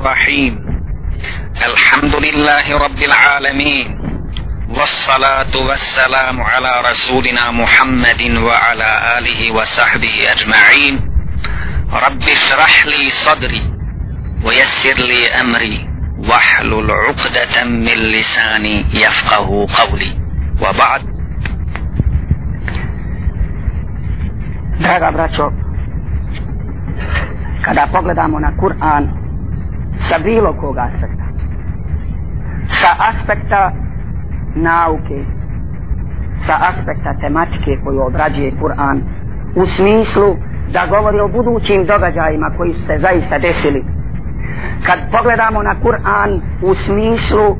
الرحيم. الحمد لله رب العالمين. والصلاة والسلام على رسولنا محمد وعلى آله وصحبه أجمعين. رب اشرح لي صدري ويسر لي أمري واحلل عقدة من لساني يفقه قولي. وبعد. Draga braćo, kada pogledamo na Kur'an sa bilo kog aspekta, sa aspekta nauke, sa aspekta tematike koju obrađuje Kur'an, u smislu da govori o budućim događajima koji su se zaista desili. Kad pogledamo na Kur'an u smislu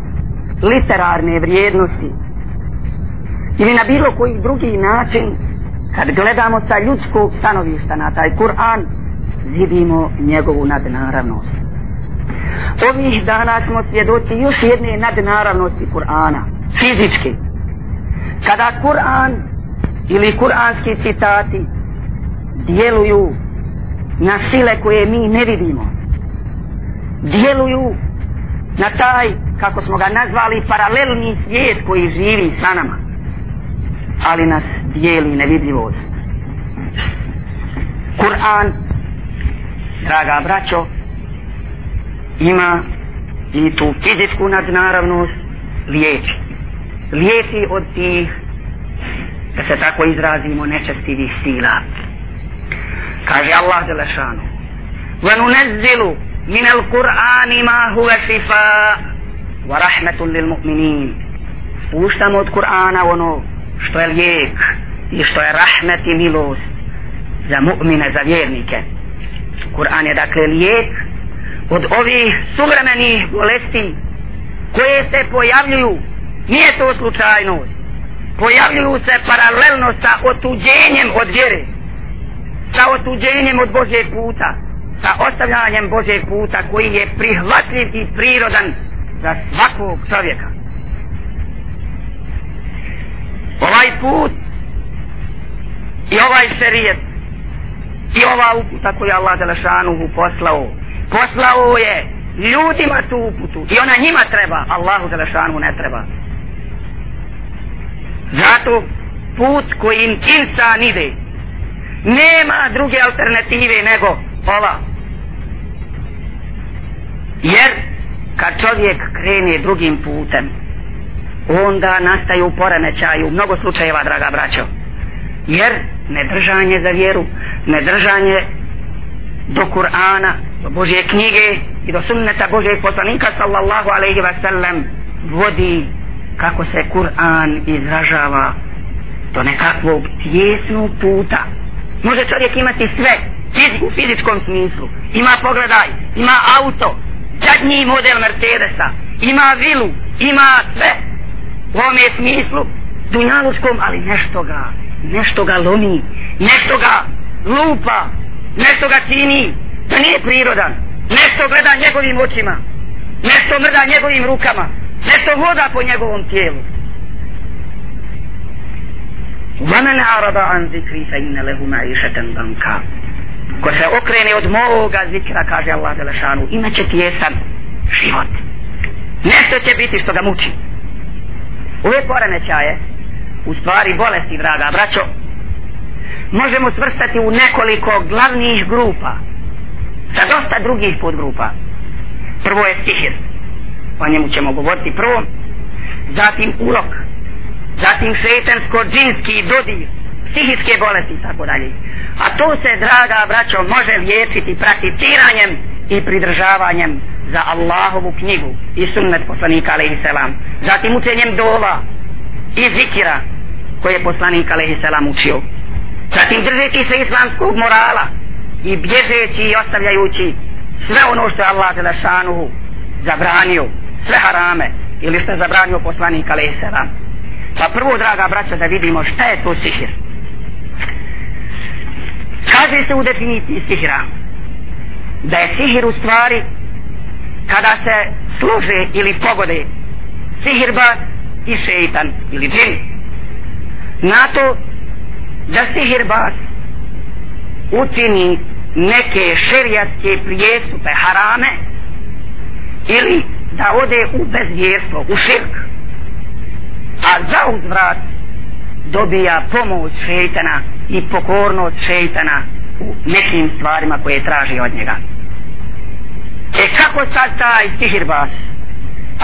literarne vrijednosti ili na bilo koji drugi način, kad gledamo sa ljudskog stanovišta na taj Kur'an, vidimo njegovu nadnaravnost. Ovih dana smo svjedoci još jedne nadnaravnosti Kur'ana, fizički. Kada Kur'an ili kur'anski citati djeluju na sile koje mi ne vidimo, djeluju na taj, kako smo ga nazvali, paralelni svijet koji živi sa nama, ali nas dijeli nevidljivost. Kur'an draga braćo, ima i tu fizičku nadnaravnost liječi. Liječi od tih, da se tako izrazimo, nečestivih sila. Kaže Allah Đelešanu, وَنُنَزِّلُ مِنَ الْقُرْآنِ مَا هُوَ شِفَا وَرَحْمَةٌ لِلْمُؤْمِنِينَ Spuštamo od Kur'ana ono što je lijek i što je rahmet i milost za mu'mine, za vjernike. Kur'an je dakle lijek od ovih suvremenih bolesti koje se pojavljuju nije to slučajnost pojavljuju se paralelno sa otuđenjem od vjere sa otuđenjem od Božeg puta sa ostavljanjem Božeg puta koji je prihvatljiv i prirodan za svakog čovjeka. Ovaj put i ovaj šerijet i ova uputa koju Allah Đelešanuhu poslao poslao je ljudima tu uputu. I ona njima treba Allahu Đelešanu ne treba. Zato put kojim insan ide nema druge alternative nego ova. Jer kad čovjek krene drugim putem onda nastaju poremećaju u mnogo slučajeva draga braćo. Jer nedržanje za vjeru nedržanje do Kur'ana, do Božje knjige i do sunneta Božjeg poslanika sallallahu alaihi wa sallam vodi kako se Kur'an izražava do nekakvog tjesnog puta. Može čovjek imati sve u fizičkom smislu. Ima pogledaj, ima auto, zadnji model Mercedesa, ima vilu, ima sve u ovome smislu dunjalučkom, ali nešto ga, nešto ga lomi, nešto ga lupa, nešto ga čini da nije prirodan, nešto gleda njegovim očima, nešto mrda njegovim rukama, nešto voda po njegovom tijelu. وَمَنْ عَرَضَ عَنْ ذِكْرِ فَإِنَّ لَهُ مَعِيشَةً ضَنْكَ Ko se okrene od moga zikra, kaže Allah Đelešanu, imaće tjesan život. Nešto će biti što ga muči. Ove poremećaje, u stvari bolesti, draga braćo, možemo svrstati u nekoliko glavnih grupa. Sa dosta drugih podgrupa. Prvo je sihir o njemu ćemo govoriti prvo. Zatim urok zatim šetansko džinski dodir. Psihijske bolesti i tako dalje. A to se draga braćo može liječiti prakticiranjem i pridržavanjem za Allahovu knjigu i sunnet poslanika alaihi selam zatim učenjem dova i zikira koje je poslanik alaihi selam učio zatim držeći se islamskog morala i bježeći i ostavljajući sve ono što je Allah Đelešanuhu zabranio, sve harame ili što je zabranio poslanik Aleyhisselam. Pa prvo, draga braća, da vidimo šta je to sihir. Kaže se u definiciji sihira da je sihir u stvari kada se služe ili pogode sihirba i šeitan ili džin. Na to da sihirbaz učini neke šerijatske prijestupe harame ili da ode u bezvjerstvo, u širk. A za uzvrat dobija pomoć šeitana i pokornost šeitana u nekim stvarima koje traži od njega. E kako sad taj sihirbaz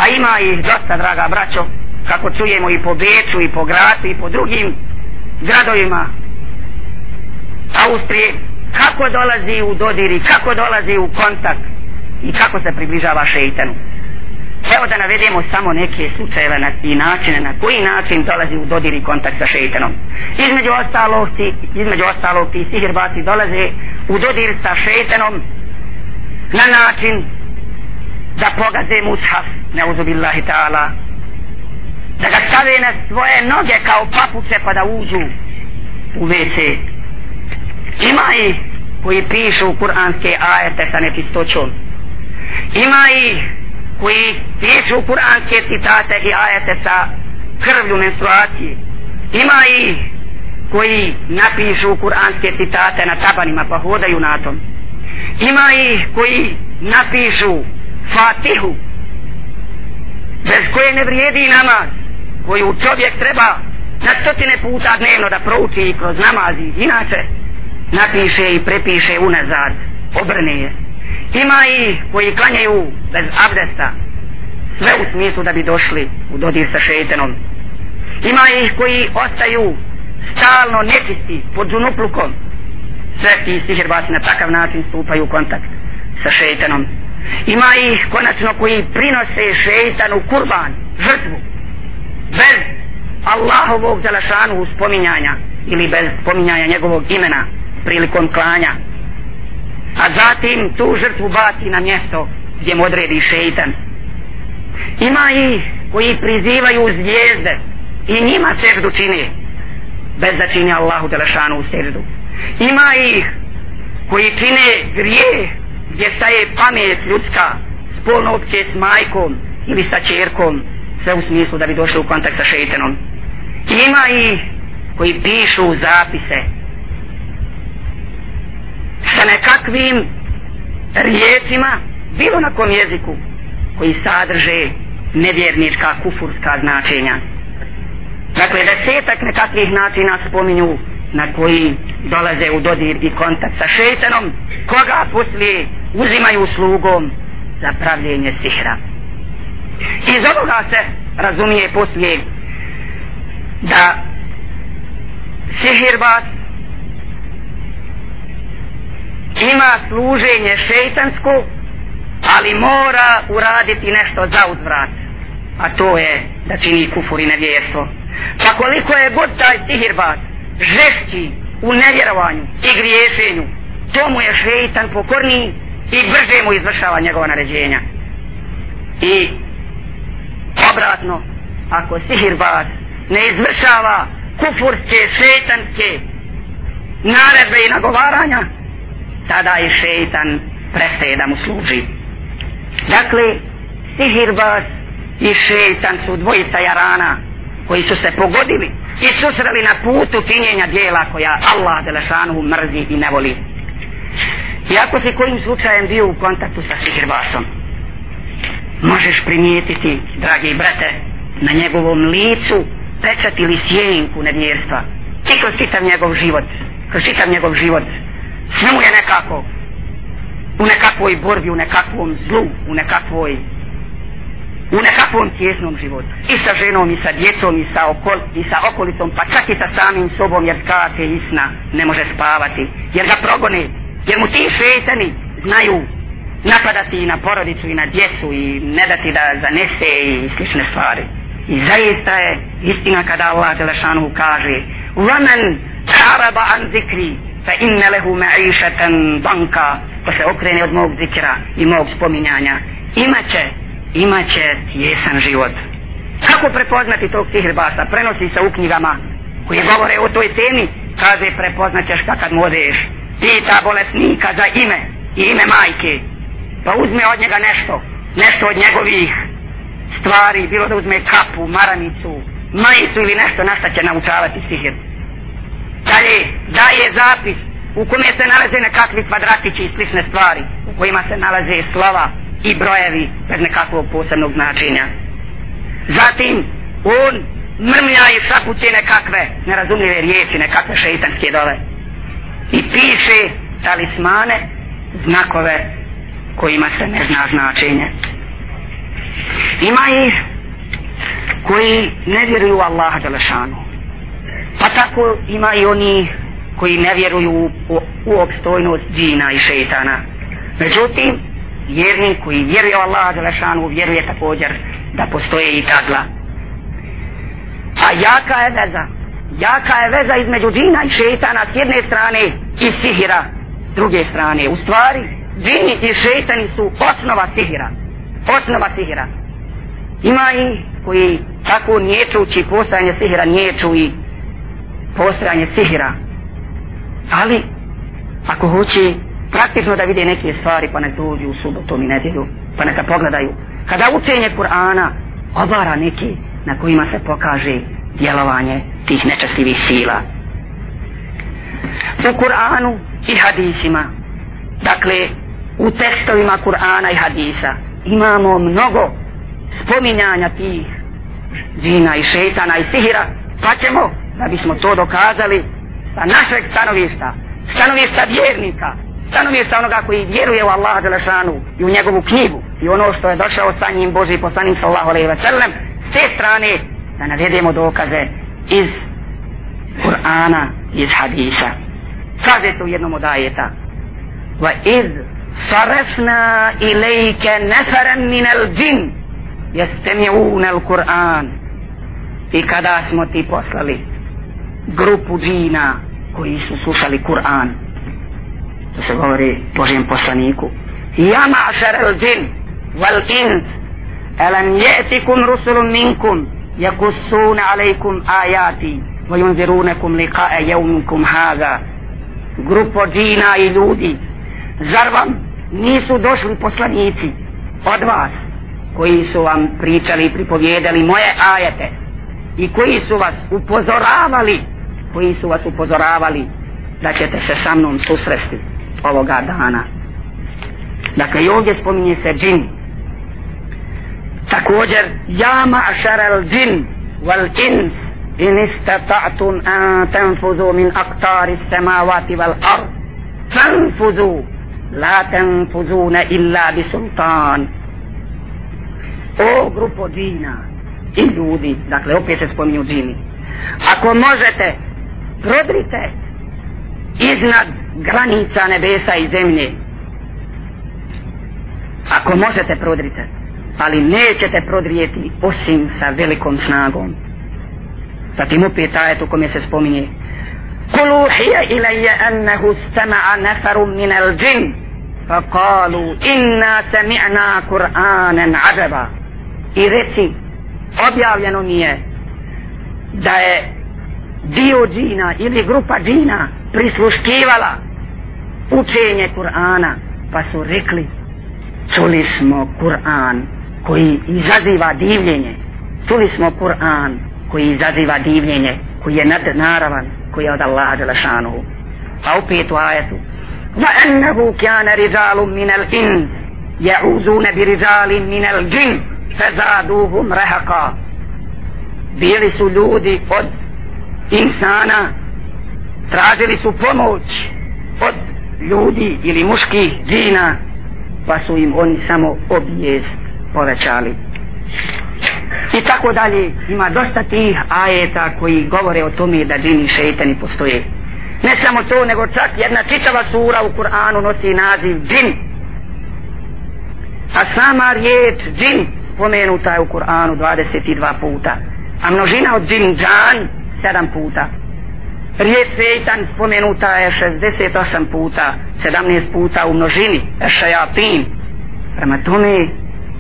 a ima ih dosta draga braćo, kako čujemo i po Beču i po Gracu i po drugim gradovima Austrije, kako dolazi u dodiri, kako dolazi u kontakt i kako se približava šeitanu. Evo da navedemo samo neke slučajeve na, i načine na koji način dolazi u dodir i kontakt sa šeitanom. Između ostalog ti, između ostalog ti sihirbaci dolaze u dodir sa šeitanom na način da pogaze mushaf, neuzubillahi ta'ala, da ga stave na svoje noge kao papuče pa da uđu u WC. Ima i koji pišu kuranske ajete sa nečistoćom. Ima i koji pišu kuranske citate i ajete sa krvlju menstruacije. Ima i koji napišu kuranske citate na tabanima pa hodaju na tom. Ima i koji napišu fatihu bez koje ne vrijedi namaz koju čovjek treba na stotine puta dnevno da prouči kroz namazi inače napiše i prepiše unazad obrne je. Ima i koji klanjaju bez abdesta sve u smislu da bi došli u dodir sa šeitanom. Ima ih koji ostaju stalno nečisti pod džunuplukom sve ti sihirbasi na takav način stupaju u kontakt sa šeitanom. Ima ih konačno koji prinose šeitanu kurban žrtvu bez Allahovog zalašanu spominjanja ili bez spominjanja njegovog imena prilikom klanja. A zatim tu žrtvu baci na mjesto gdje mu odredi šeitan. Ima i koji prizivaju zvijezde i njima seždu čini bez da čini Allahu zalašanu u seždu. Ima ih koji čine grije gdje staje pamet ljudska spolno opće s majkom ili sa čerkom sve u smislu da bi došli u kontakt sa šeitanom. Ima i koji pišu zapise sa nekakvim riječima, bilo na kom jeziku, koji sadrže nevjernička kufurska značenja. Dakle, desetak nekakvih načina spominju na koji dolaze u dodir i kontakt sa šeitanom, koga poslije uzimaju slugom za pravljenje sihra. Iz ovoga se razumije poslije da sihirbat ima služenje šeitansko, ali mora uraditi nešto za uzvrat. A to je da čini kufur i nevjerstvo. Pa koliko je god taj sihirbat žešći u nevjerovanju i griješenju, to mu je šeitan pokorniji i brže mu izvršava njegova naređenja. I obratno. Ako sihirbaz ne izvršava kufurske, šetanske naredbe i nagovaranja tada i šetan prestaje da mu služi. Dakle sihirbaz i šetan su dvojica jarana koji su se pogodili i susreli na putu činjenja dijela koja Allah Delešanu mrzi i ne voli. Iako si kojim slučajem bio u kontaktu sa sihirbazom možeš primijetiti, dragi brate, na njegovom licu pečat ili sjenku nevjerstva. Ti kroz čitav njegov život, kroz čitav njegov život, sve mu je nekako, u nekakvoj borbi, u nekakvom zlu, u nekakvoj, u nekakvom tjesnom životu. I sa ženom, i sa djecom, i sa, okol, i sa okolicom, pa čak i sa samim sobom, jer skače isna, ne može spavati, jer ga progone, jer mu ti šetani znaju napadati i na porodicu i na djecu i ne dati da zanese i slične stvari. I zaista je istina kada Allah Đelešanu kaže وَمَنْ عَرَبَ عَنْ ذِكْرِ فَإِنَّ لَهُ مَعِيشَةً banka ko se okrene od mog zikra i mog spominjanja imaće, imaće tjesan život. Kako prepoznati tog sihrbasa? Prenosi se u knjigama koji govore o toj temi kaže prepoznaćeš kad mu odeš pita bolesnika za ime i ime majke pa uzme od njega nešto, nešto od njegovih stvari, bilo da uzme kapu, maramicu, majicu ili nešto na šta će naučavati sihir. Dalje, daje zapis u kome se nalaze nekakvi kvadratići i slične stvari, u kojima se nalaze slova i brojevi bez nekakvog posebnog značenja. Zatim, on mrmlja i šapuće nekakve nerazumljive riječi, nekakve šeitanske dole. I piše talismane, znakove kojima se ne zna značenje. Ima ih koji ne vjeruju u Allaha Đalešanu. Pa tako ima i oni koji ne vjeruju u, u, u obstojnost džina i šeitana. Međutim, vjernik koji vjeruje u Allaha Đalešanu vjeruje također da postoje i ta zla. A jaka je veza, jaka je veza između džina i šeitana s jedne strane i sihira s druge strane. U stvari, džini i šeitani su osnova sihira. Osnova sihira. Ima i koji tako niječući postojanje sihira niječu i postojanje sihira. Ali, ako hoće praktično da vide neke stvari, pa nek dođu u subotom i nedjelju, pa neka pogledaju. Kada učenje Kur'ana obara neki na kojima se pokaže djelovanje tih nečastivih sila. U Kur'anu i hadisima, dakle, u tekstovima Kur'ana i hadisa, imamo mnogo spominjanja tih džina i šetana i sihira, pa ćemo, da bismo to dokazali, sa našeg stanovišta, stanovišta vjernika, stanovišta onoga koji vjeruje u Allaha Đelešanu i u njegovu knjigu i ono što je došao sa njim Boži poslanik sallahu alaihi ve sellem s te strane da navedemo dokaze iz Kur'ana, iz hadisa. Kaže to u jednom od ajeta. va iz صرفنا إليك نفرا min الجن يستمعون القرآن. I kada smo ti poslali grupu džina koji su slušali Kur'an to se govori Božijem poslaniku ja ma'šar al džin wal ins alam je'tikum rusulun minkum yakussuna alejkum ajati wa yunzirunakum liqa'a yawmikum hadha. Grupo džina i ljudi zar vam nisu došli poslanici od vas koji su vam pričali i pripovjedali moje ajete i koji su vas upozoravali koji su vas upozoravali da ćete se sa mnom susresti ovoga dana. Dakle i ovdje spominje se džin. Također ja ma'šar al džin wal ins in istata'tun an tanfuzu min aktari samavati wal ard. Tanfuzu! La tenfuzuna illa bi sultan o grupo džina i ljudi, dakle opet se spominju džini. Ako možete, prodrite iznad granica nebesa i zemlje. Ako možete, prodrite. Ali nećete prodrijeti osim sa velikom snagom. Zatim opet ajet u kome se spominje Kulu hija ilaje annahu stama'a nefaru min al džin فقالوا إنا سمعنا قرآنا عجبا i reci objavljeno mi je da je dio džina ili grupa džina prisluškivala učenje Kur'ana pa su rekli čuli smo Kur'an koji izaziva divljenje čuli smo Kur'an koji izaziva divljenje koji je nadnaravan koji je od Allaha Đelešanuhu pa opet u ajetu وأنه كان رجال من الإنس يعوذون برجال من الجن فزادوهم رهقا bili su ljudi od insana tražili su pomoć od ljudi ili muških džina pa su im oni samo obijest povećali i tako dalje. Ima dosta tih ajeta koji govore o tome da džini i šeitani postoje. Ne samo to nego čak jedna čitava sura u Kur'anu nosi naziv džin. A sama riječ džin spomenuta je u Kur'anu 22 puta. A množina od džin džan 7 puta. Riječ šeitan spomenuta je 68 puta 17 puta u množini šajatin. Prema tome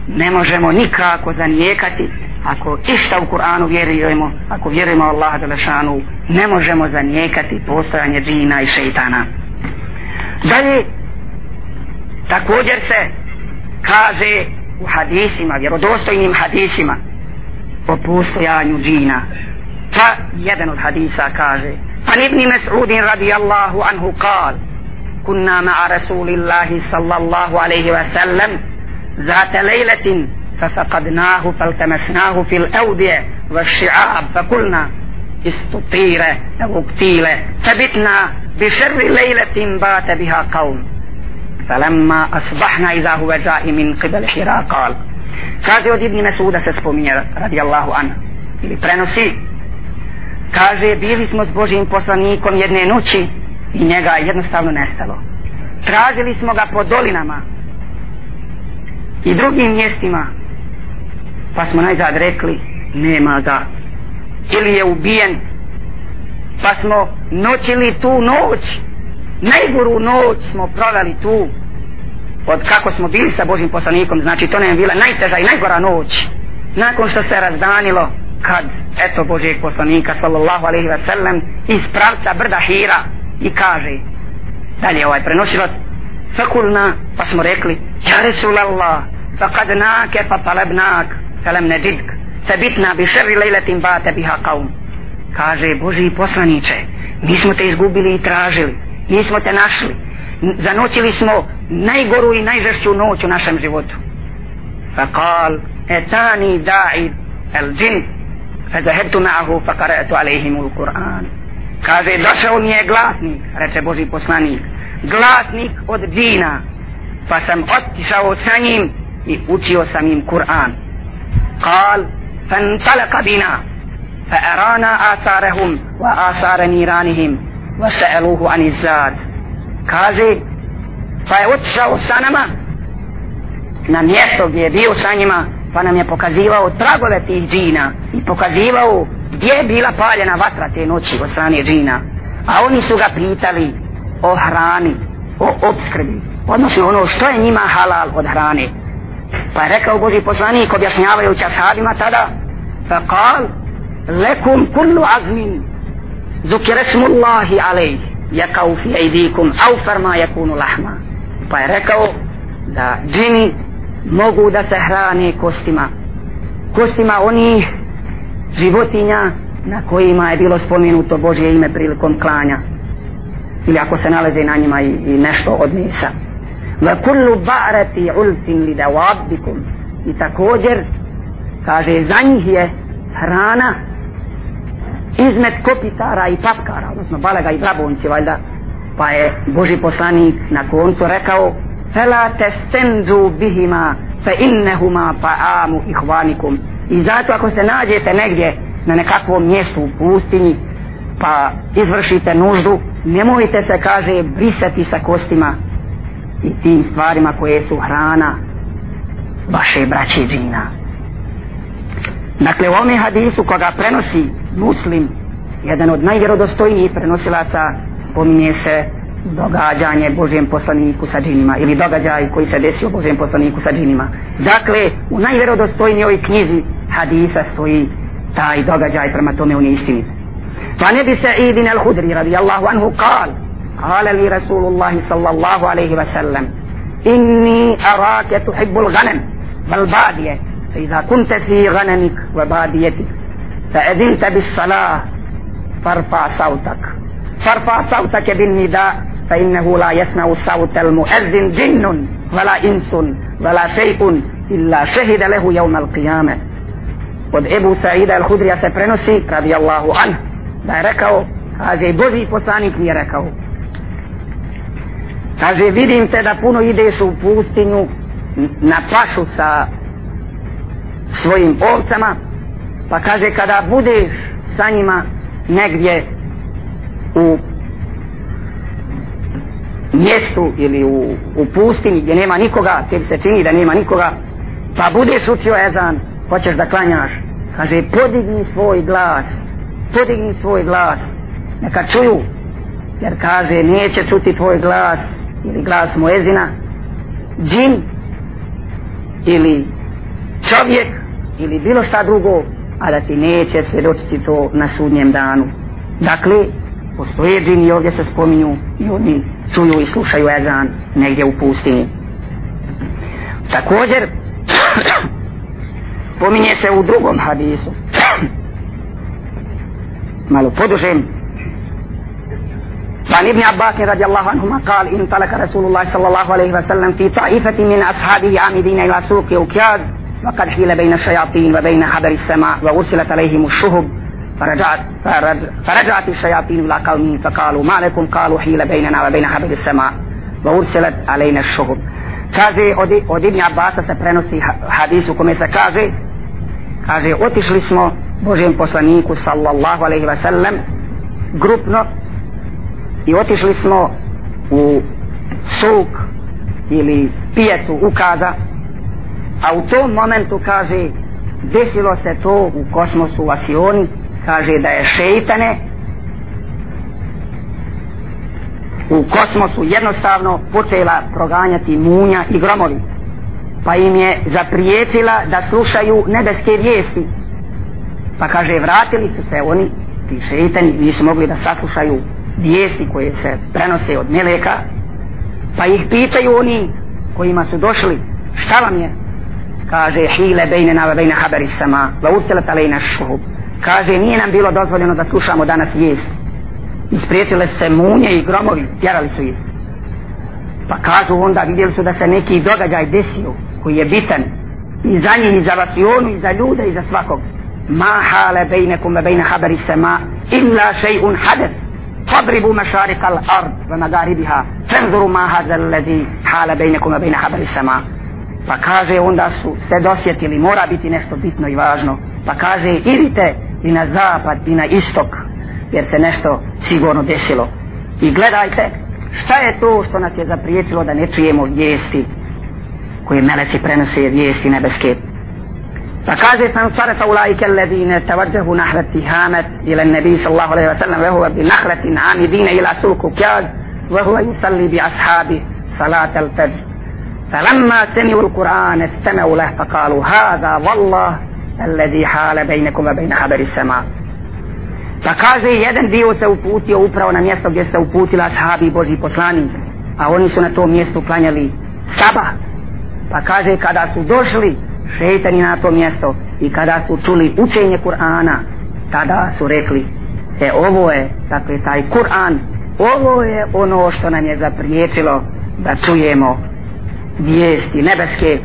ne možemo nikako zanijekati ako išta u Kur'anu vjerujemo, ako vjerujemo Allah Đelešanu, ne možemo zanijekati postojanje džina i šeitana. Dalje, također se kaže u hadisima, vjerodostojnim hadisima, o postojanju džina. Pa jedan od hadisa kaže, An ibn Mas'udin radijallahu anhu kal, Kunna ma'a Rasulillahi sallallahu alaihi wa sallam, Zata lejletin, ففقدناه فالتمسناه في الأودية والشعاب فقلنا استطير أو اقتيل فبتنا بشر ليلة بات بها قوم فلما أصبحنا إذا هو جاء من قبل حراء قال kaže od Ibni Mesuda se spominje radijallahu an ili prenosi kaže bili smo s Božim poslanikom jedne noći i njega jednostavno nestalo tražili smo ga po dolinama i drugim mjestima pa smo najzad rekli nema ga. Ili je ubijen. Pa smo noćili tu noć. Najgoru noć smo proveli tu. Od kako smo bili sa Božim poslanikom znači to nam je bila najteža i najgora noć. Nakon što se razdanilo kad eto Božijeg poslanika sallallahu alaihi wa sallam iz pravca brda Hira i kaže dalje ovaj prenosilac. Fakulna pa smo rekli ja Resulallah fakad nake felem ne didk, se bitna bi šerri lejletim bate biha kaum. Kaže, Boži poslaniče, mi smo te izgubili i tražili, mi smo te našli, zanoćili smo najgoru i najžešću noć u našem životu. Fa kal, etani da'i el džin, fa zahedtu ma'ahu fa karetu alejhimu u Kur'an. Kaže, došao mi je glasnik, reče Boži poslanik, glasnik od džina, pa sam otišao sa njim i učio sam im Kur'an. قال فانطلق بنا فأرانا آثارهم وآثار نيرانهم وسألوه عن الزاد kaže pa je otišao sa nama na mjesto gdje je bio sa njima pa nam je pokazivao tragove tih džina i pokazivao gdje je bila paljena vatra te noći od strane džina a oni su ga pitali o hrani o obskrbi odnosno ono što je njima halal od hrane pa je rekao Boži poslanik objašnjavajući ashabima tada fa kal lekum kullu azmin zukire smullahi alejh jakau fi ejdikum au farma jakunu lahma. Pa je rekao da džini mogu da se hrane kostima kostima onih životinja na kojima je bilo spomenuto Božje ime prilikom klanja. Ili ako se nalaze na njima i, i nešto od mesa wa kullu ba'rati ulfin li dawabikum. I također kaže za njih je hrana izmet kopitara i papkara odnosno balega i babonci valjda. Pa je Boži poslanik na koncu rekao fela testenzu bihima fa innehuma ta'amu ihvanikum. I zato ako se nađete negdje na nekakvom mjestu u pustinji pa izvršite nuždu nemojte se kaže brisati sa kostima i tim stvarima koje su hrana vaše braće džina dakle u ovome hadisu koga prenosi muslim jedan od najvjerodostojnijih prenosilaca spominje se događanje Božjem poslaniku sa džinima ili događaj koji se desio Božjem poslaniku sa džinima. Dakle, u najvjerodostojnijoj knjizi hadisa stoji taj događaj prema tome u neistini. Pa ne bi se idin al hudri radijallahu anhu قال لي رسول الله صلى الله عليه وسلم إني أراك تحب الغنم بالبادية فإذا كنت في غنمك وباديتك فأذنت بالصلاة فارفع صوتك. فارفع صوتك بالنداء فإنه لا يسمع صوت المؤذن جن ولا إنس ولا شيء إلا شهد له يوم القيامة. Od ابو سعيد الخدري سبرنسي رضي الله عنه. Allahu هذه da je rekao, kaže vidim te da puno ideš u pustinju na pašu sa svojim ovcama pa kaže kada budeš sa njima negdje u mjestu ili u, u pustini gdje nema nikoga, tebi se čini da nema nikoga, pa budeš učio ezan, hoćeš da klanjaš, kaže podigni svoj glas, podigni svoj glas, neka čuju, jer kaže neće čuti tvoj glas ili glas moezina, džin ili čovjek ili bilo šta drugo, a da ti neće svjedočiti to na sudnjem danu. Dakle, postoje džini ovdje se spominju i oni čuju i slušaju ezan negdje u pustinji. Također, spominje se u drugom hadisu, malo podužem, وعن ابن عباس رضي الله عنهما قال انطلق رسول الله صلى الله عليه وسلم في طائفة من أصحابه عامدين إلى سوق أوكياد وقد حيل بين الشياطين وبين حبر السماء وأرسلت عليهم الشهب فرجعت, فرجعت الشياطين إلى قومهم فقالوا ما لكم قالوا حيل بيننا وبين حبر السماء وأرسلت علينا الشهب kaže od, od Ibn Abasa se prenosi hadis u kome se kaže kaže otišli smo Božijem poslaniku sallallahu alaihi wa sallam grupno i otišli smo u suk ili pijetu ukaza a u tom momentu kaže desilo se to u kosmosu u Asioni kaže da je šeitane u kosmosu jednostavno počela proganjati munja i gromovi pa im je zaprijetila da slušaju nebeske vijesti. Pa kaže vratili su se oni ti šeitani nisu mogli da saslušaju vijesti koje se prenose od meleka pa ih pitaju oni kojima su došli šta vam je? Kaže hile bejne nava bejne haberi sama va urselat alejna šuhub. Kaže nije nam bilo dozvoljeno da slušamo danas vijest. Isprijetile se munje i gromovi tjerali su ih. Pa kažu onda vidjeli su da se neki događaj desio koji je bitan i za njih i za vasionu i za ljude i za svakog. Ma hale bejnekum ve bejne haberi sama illa še'un hadeth فاضربوا مشارق الأرض ومغاربها فانظروا ما هذا الذي حال بينكم وبين حبر السماء pa kaže onda su se dosjetili mora biti nešto bitno i važno pa kaže idite i na zapad i na istok jer se nešto sigurno desilo i gledajte šta je to što nas je zapriječilo da ne čujemo vijesti koje meleci prenose vijesti nebeske فقال فانصرف أولئك الذين توجهوا نحو التهامة إلى النبي صلى الله عليه وسلم وهو بنخلة عامدين إلى سوق كياز وهو يصلي بأصحابه صلاة الفجر فلما سمعوا القرآن استمعوا له فقالوا هذا والله الذي حال بينكم وبين خبر السماء Pa kaže, jedan dio se uputio upravo na mjesto gdje se uputila ashabi Boži poslani, a oni su na tom mjestu klanjali saba. Pa kaže, kada su došli šetani na to mjesto. I kada su čuli učenje Kur'ana, tada su rekli, e ovo je, dakle, taj Kur'an, ovo je ono što nam je zapriječilo da čujemo vijesti nebeske.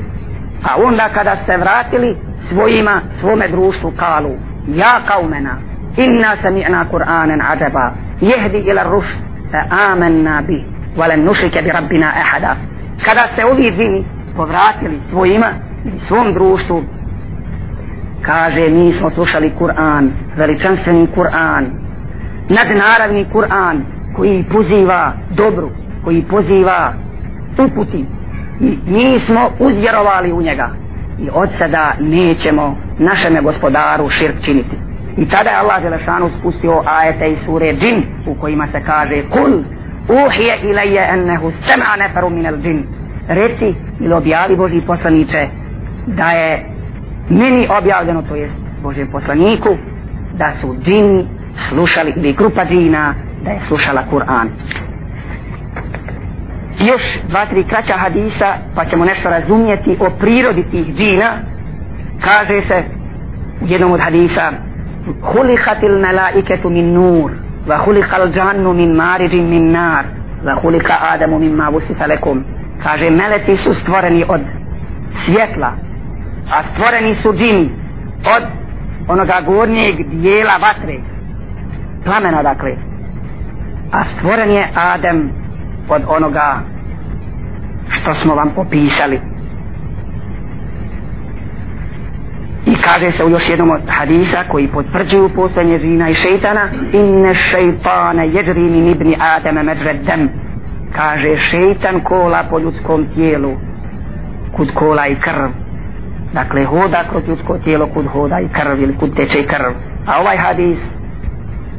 A onda kada se vratili svojima, svome društvu kalu, ja kaumena, inna sami'na Kur'anen adaba, jehdi ila rušt fa amanna bi, valen nušike bi rabbina ahada. Kada se ovi dvini povratili svojima, svom društvu, kaže, mi smo slušali Kur'an, veličanstveni Kur'an, nadnaravni Kur'an, koji poziva dobru, koji poziva uputi, i mi smo uzvjerovali u njega. I od sada nećemo našem gospodaru širk činiti. I tada je Allah Želešanu spustio ajete iz sure džin u kojima se kaže kul uhije ilaje ennehu sema neferu minel džin. Reci ili objavi Boži poslaniče da je meni objavljeno to jest Božem poslaniku da su džini slušali ili grupa džina da je slušala Kur'an još dva, tri kraća hadisa, pa ćemo nešto razumjeti o prirodi tih džina. Kaže se u jednom od hadisa, hulihatil melaiketu min nur, va hulihal džannu min mariđin min nar, va hulika Adamu min mavusi falekum. Kaže, meleci su stvoreni od svjetla, a stvoreni su džini od onoga gornjeg dijela vatre, plamena dakle. A stvoren je Adem od onoga što smo vam opisali. I kaže se u još jednom od hadisa koji potvrđuju postojanje džina i šeitana inne šeitane jeđri min ibni Adama međredem kaže šeitan kola po ljudskom tijelu kud kola i krv dakle hoda kroz ljudsko tijelo kud hoda i krv ili kud teče krv. A ovaj hadis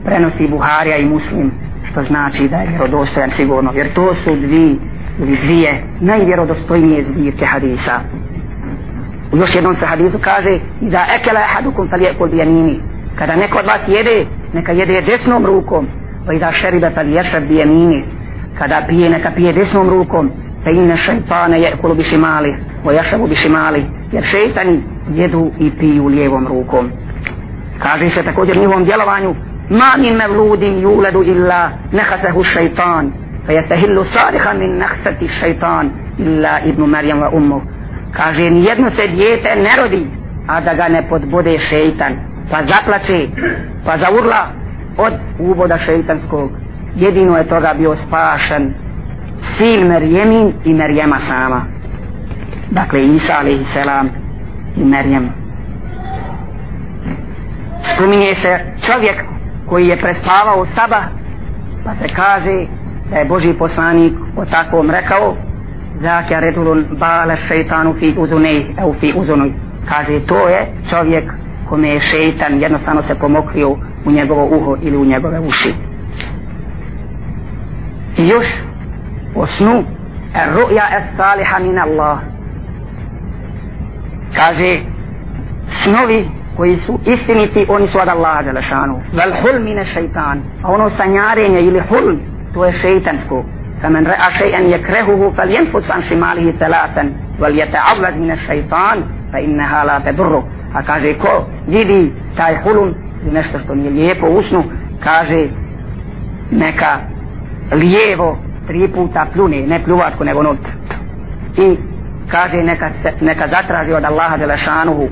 prenosi Buharija i Muslim što znači da je vjerodostojan sigurno jer to su dvi ili dvije najvjerodostojnije zbirke hadisa. U još jednom se hadisu kaže da ekela ahadukum fal jekul bi janini kada neko od vas jede neka jede desnom rukom pa i da šeribe fal ješab bi janini kada pije neka pije desnom rukom fa inne šeitane jekulu bi šimali o ješabu bi šimali jer šeitan jedu i piju lijevom rukom. Kaže se također njihovom djelovanju, ma min mevludin juledu illa nehasehu šeitan, fe jestehillu sadiha min nehasati šeitan illa ibnu Marijam wa ummu. Kaže, nijedno se dijete ne rodi, a da ga ne podbode šeitan, pa zaplače, pa zaurla od uboda šeitanskog. Jedino je toga bio spašen sin Merjemin i Merjema sama dakle Isa alaihi selam i Merjem spominje se čovjek koji je prespavao saba pa se kaže da je Boži poslanik o takvom rekao zaka redulun bala šeitanu fi uzunej au fi uzunuj kaže to je čovjek kome je šeitan jednostavno se pomokrio u njegovo uho ili u njegove uši. I još o snu er ru'ja es saliha min Allah kaže snovi koji su istiniti oni su od Allaha Đelešanu vel hul mine šeitan a ono sanjarenje ili hul to je šeitansko فمن رأى شيئا يكرهه فلينفس عن شماله ثلاثا وليتعوذ من الشيطان فإنها لا تضره a kaže ko vidi taj hulun ili nešto što nije lijepo usnu kaže neka lijevo tri puta pljune ne pljuvatko nego not i kaže neka, neka zatraži od Allaha Đelešanuhu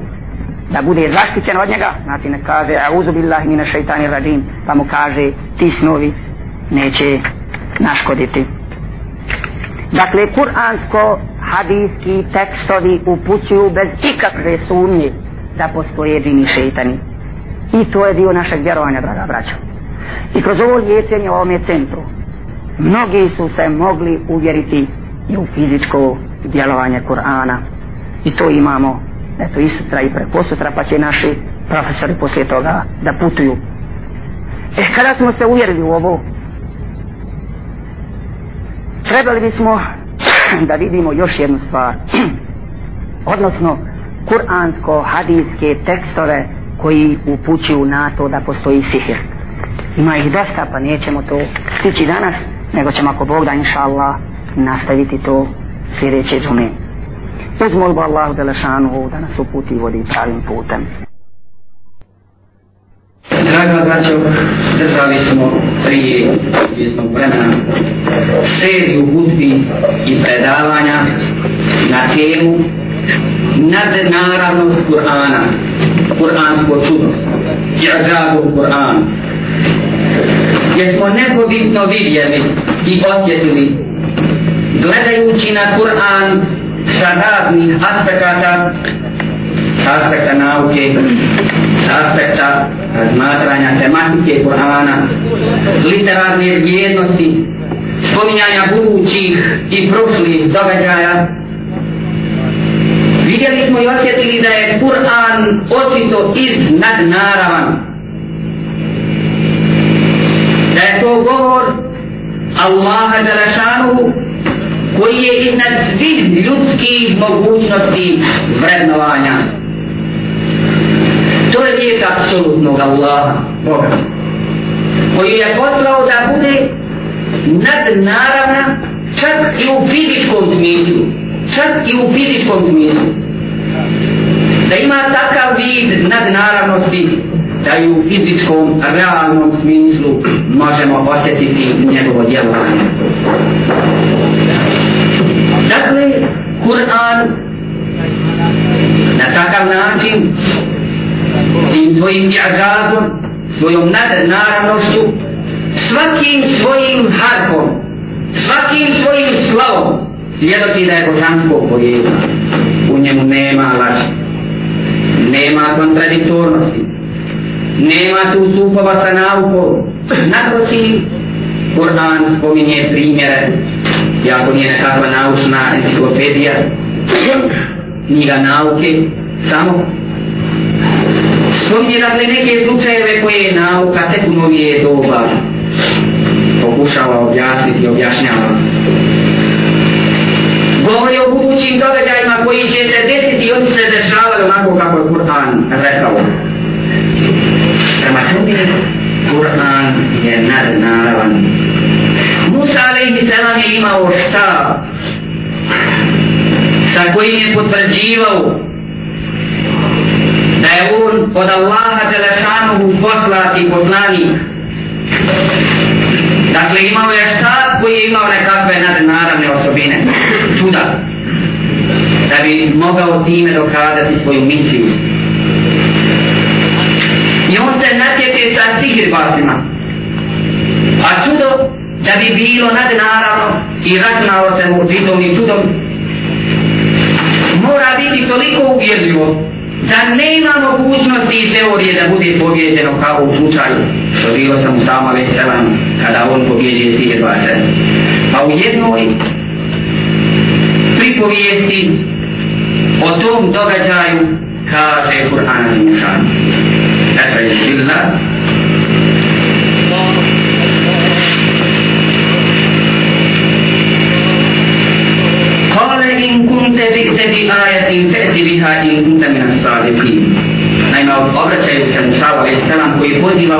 da bude zaštićen od njega. Znači ne kaže auzu billahi mine šeitani radim pa mu kaže ti snovi neće naškoditi. Dakle kuransko hadijski tekstovi upućuju bez ikakve sumnje da postoje džini šeitani. I to je dio našeg vjerovanja draga braćo. I kroz ovo liječenje u ovome centru mnogi su se mogli uvjeriti i u fizičko djelovanje Kur'ana. I to imamo eto i sutra i preko sutra pa će naši profesori poslije toga da putuju. E kada smo se uvjerili u ovo trebali bismo da vidimo još jednu stvar. Odnosno kuransko-hadijske tekstove koji upućuju na to da postoji sihir ima ih dosta pa nećemo to stići danas nego ćemo ako Bog da inša Allah nastaviti to sljedeće džume. Uz molbu Allahu Delešanu da nas uputi i vodi pravim putem. Draga braćo, držali smo prije iznog vremena seriju hudbi i predavanja na temu nadnaravnost Kur'ana, Kur'ansko čudo, I'zabu Kur'an, Jer smo nepobitno vidjeli i osjetili, gledajući na Kur'an sa raznih aspekata, sa aspekta nauke, sa aspekta razmatranja tematike Kur'ana, literarne vrijednosti, spominjanja budućih i prošlih događaja, vidjeli smo i osjetili da je Kur'an očito iznadnaravan. Da je to govor Allaha Đalašanu koji je iznad svih ljudskih mogućnosti vrednovanja. To je riječ apsolutnog Allaha, Boga, koju je poslao da bude nadnaravna čak i u fizičkom smislu. Čak i u fizičkom smislu. Da ima takav vid nadnaravnosti da i u fizičkom, realnom smislu možemo osjetiti njegovo djelovanje. Dakle, Kur'an na takav način tim svojim i'azazom, svojom nadnaravnošću, svakim svojim harkom, svakim svojim slavom, svjedoči da je božansko porijekla. U njemu nema laži, nema kontradiktornosti, nema tu sukova sa naukom. Naprotiv, Kur'an spominje primjere, jako nije nekakva naučna enciklopedija, knjiga nauke, samo spominje dakle neke slučajeve koje je nauka tek u novije doba pokušava objasniti i objašnjava. Govori o budućim događajima koji će se desiti i oni se dešavali onako kako je Kur'an rekao. Prema tome, Kur'an je nadnaravan. Musa alaihi selam je imao šta sa kojim je potvrđivao da je on od Allaha Đelešanuhu poslati poslanik. Dakle, imao je šta koji je imao nekakve nadnaravne osobine. Čuda. Da bi mogao time dokazati svoju misiju. I on se natječe sa sihirbasima. A čudo da bi bilo nadnaravno i ragnalo se mu i čudom. Mora biti toliko uvjerljivo da nema mogućnosti i teorije da bude pobjeđeno kao u slučaju što bilo sam u sama već selam kada on pobjeđe sije dva se pa u jednoj pripovijesti o tom događaju kaže Kur'an Zinšan Eto dakle,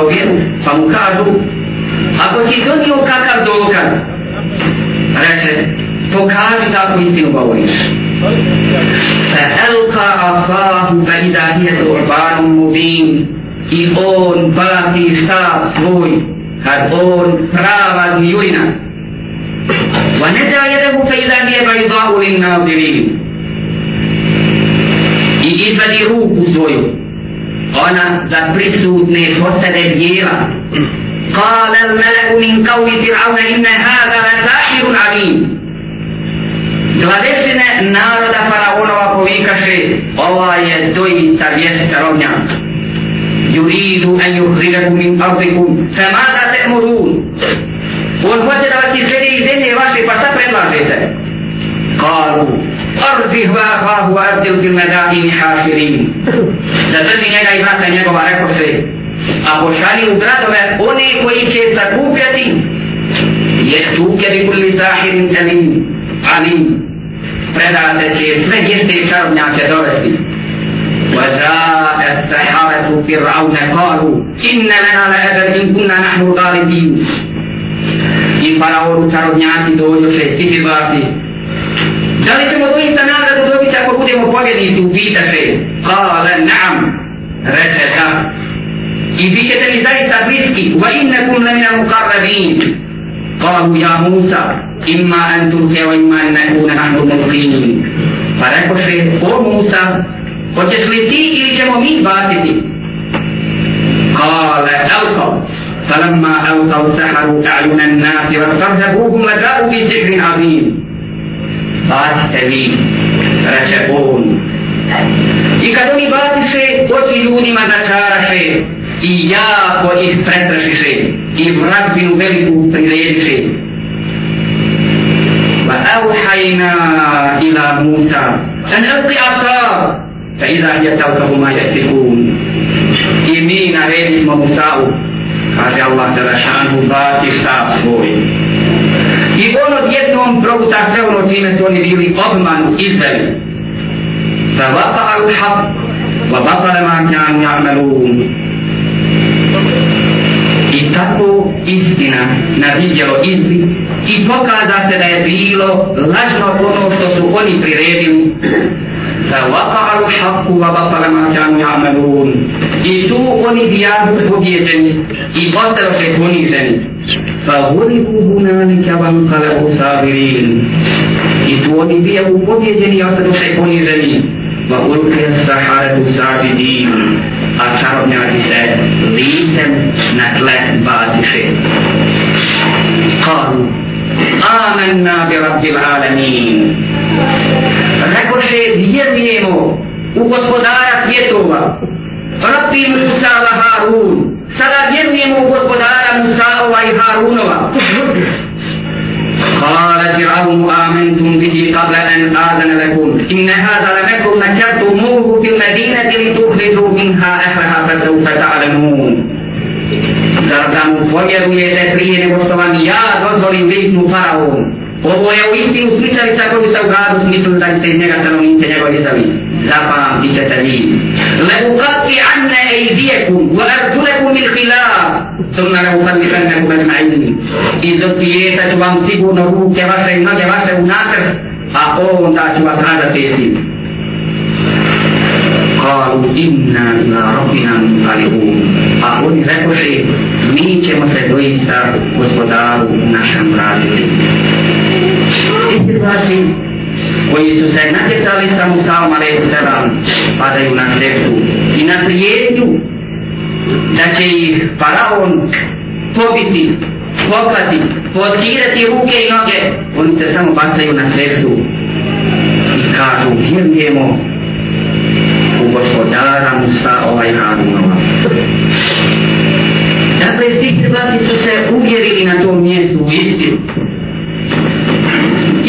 koji poziva u vjeru, pa mu kažu, ako si donio kakav dokaz, reče, pokaži tako istinu govoriš. فألقى عصاه فإذا هي ثعبان مبين i on baci stav svoj, kad on prava zmijurina, ونزع يده فإذا هي بيضاء للناظرين i izvadi ruku svoju ona za prisutne postade bijela قال الملأ من قوم فرعون إن هذا لساحر عليم Glavešine naroda faraonova povikaše, ova je doista vijest čarovnjak. Yuridu an yukhrijakum min ardikum, famada ta'murun? On hoće da vas izvede iz zemlje vaše, pa šta predlažete? Kalu, arzih va ahahu arzil bil medaini haširin. Zadrži njega i vrata njegova, rekao se, a pošali u gradove one koji će sakupljati, jer tuke bi kulli zahirin alim, alim. Predate će sve vjeste čarobnjake dovesti. وجاء السحرة فرعون قالوا إن لنا لأجل إن كنا نحن الغالبين i faraonu čarobnjaci dođoše, sihirbaci. Da li ćemo doista nagradu dobiti ako budemo pobjednici, upitaše. Kale, naam, reče da. I vi ćete mi zaista bliski, wa innakum lamina muqarrabin. Kalu ja Musa, imma an tulke wa imma an nakuna nahnu mulqin. Pa rekoše, o Musa, hoćeš li ti ili ćemo mi baciti? Kale, alkav, فلما ألقوا سحروا أعين الناس واسترهبوهم وجاءوا بسحر عظيم فاستبين رشبون I kad oni batiše, oči ljudima začaraše i jako ih pretrašiše i vratbinu veliku prirediše. Va auhajna ila Musa, an alqi asar, fa iza je tavkahu ma jetikun. I mi naredimo Musa'u, kaže Allah tada šanu bati stav svoj i on odjednom proguta sve ono čime su oni bili obmanu izveli fa vata al haq wa batale ma kan ja'malun. i tako istina na vidjelo izli i pokaza se da je bilo lažno ono što su oni priredili فوقع الحق وبطل ما كانوا يعملون. إتو أني ديار بوجي جن إبطل سكوني فغلبوا هنالك وانقلبوا صابرين إتو أني ديار بوجي جن يعطل سكوني جن وألقي السحارة صابدين أشار ابن عدي سيد ليتم قالوا آمنا برب العالمين. rekoše vjerujemo u gospodara svjetova Rabbi Musa wa Harun sada vjerujemo u gospodara Musa i Harunova قال فرعون آمنتم به قبل أن آذن لكم إن هذا لمكر مكرتموه في المدينة لتخرجوا منها أهلها فسوف تعلمون Zar da mu povjerujete prije nego što vam ja dozvolim viknu faraonu? Ovo je u istinu sličavica koju ste u gradu smislu da ste iz njega stanovnice njegove zavi. Zapamtit ćete vi. Le ukati anne eidijekum, wa artulekum il hilaf. Sunna le ukati anne u bezma'ini. Izotijeta ću vam sigurno ruke vaše i noge vaše u natr, a onda ću vas rada tezi. Kalu, inna ila rabbina munqalibun a oni rekoše mi ćemo se doista gospodaru našem vratiti svi glasi koji su se natjecali sa Musaom alaihi salam padaju na sektu i na prijetnju da će ih faraon pobiti, poklati, potirati ruke i noge, oni se samo bacaju na svetu i kažu vjerujemo u gospodara Musa ovaj Harunova. Dakle, svi hrvati su se uvjerili na tom mjestu u istinu.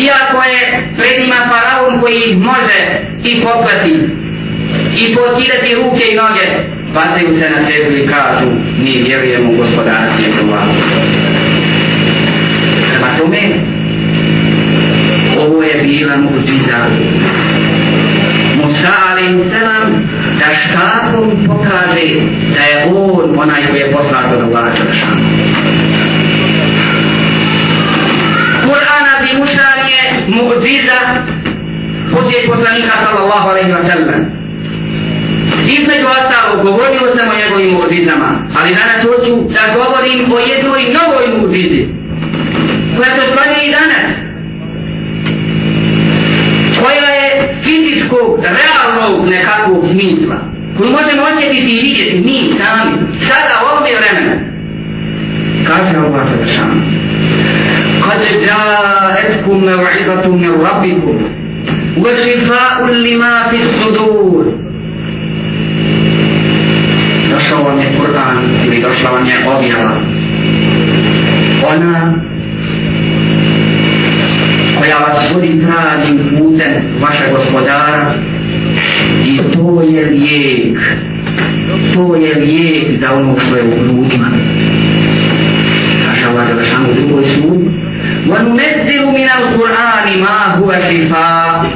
Iako je pred njima faraon koji može i poklati i potirati ruke i noge, bacaju se na sebi i kažu, mi vjerujemo gospodara svjetova. Prema tome, ovo je bila muđiza Musa alim selam da štapom pokaže da je on onaj koji je poslat od Allaha Đelšanu. Kur'ana bi Musa je muđiza poslije poslanika sallallahu alaihi wa sallam. Između ostalo, govorio sam o njegovim muđizama, ali danas hoću da govorim o jednoj novoj muđizi, koja se ostvaruje i danas. Koja je fizičkog, realnog nekakvog smisla, koju možemo osjetiti i vidjeti mi sami, sada u ovome vremena. Kaže Allah Đelešanu, قد جاءتكم موعظة من ربكم وشفاء لما في الصدور došao vam je Kur'an ili došla vam je objava ona koja vas vodi pravim putem vašeg gospodara i to je lijek to je lijek za ono što je u ljudima kaže Allah da šanu u drugoj suri وننزل من القرآن ما هو شفاء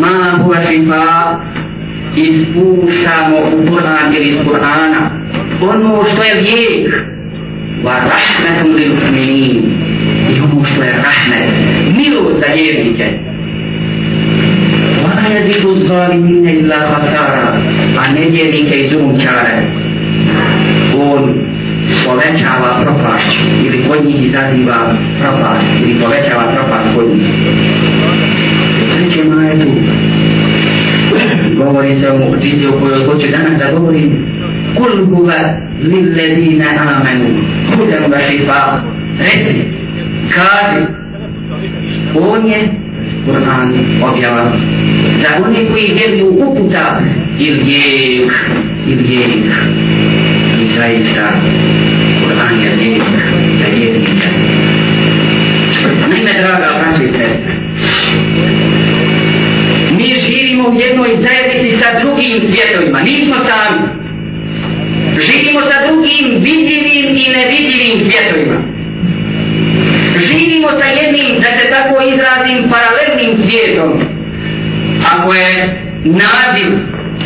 ما هو شفاء ispuštamo u Kur'an ili iz Kur'ana ono što je lijek wa rahmetum lil mu'minin i ono što je rahmet milost za vjernike wa yazidu zalimina illa khasara a nevjernike i zulumčare on povećava propast ili kod njih izaziva propast ili povećava propast kod njih. Treće majetu govori se o mu'tizi o kojoj hoću danas da govorim. Kul huva lilladina amanu hudan wa šifa reci kaži on je Kur'an objava za oni koji vjeruju uputa ili je ili je zaista Kur'an je lijek za vjernike Naime, draga pratite, mi živimo u jednoj zajednici sa drugim svjetovima, nismo sami. Živimo sa drugim vidljivim i nevidljivim svjetovima. Živimo sa jednim, da se tako izrazim, paralelnim svijetom. Ako je naziv,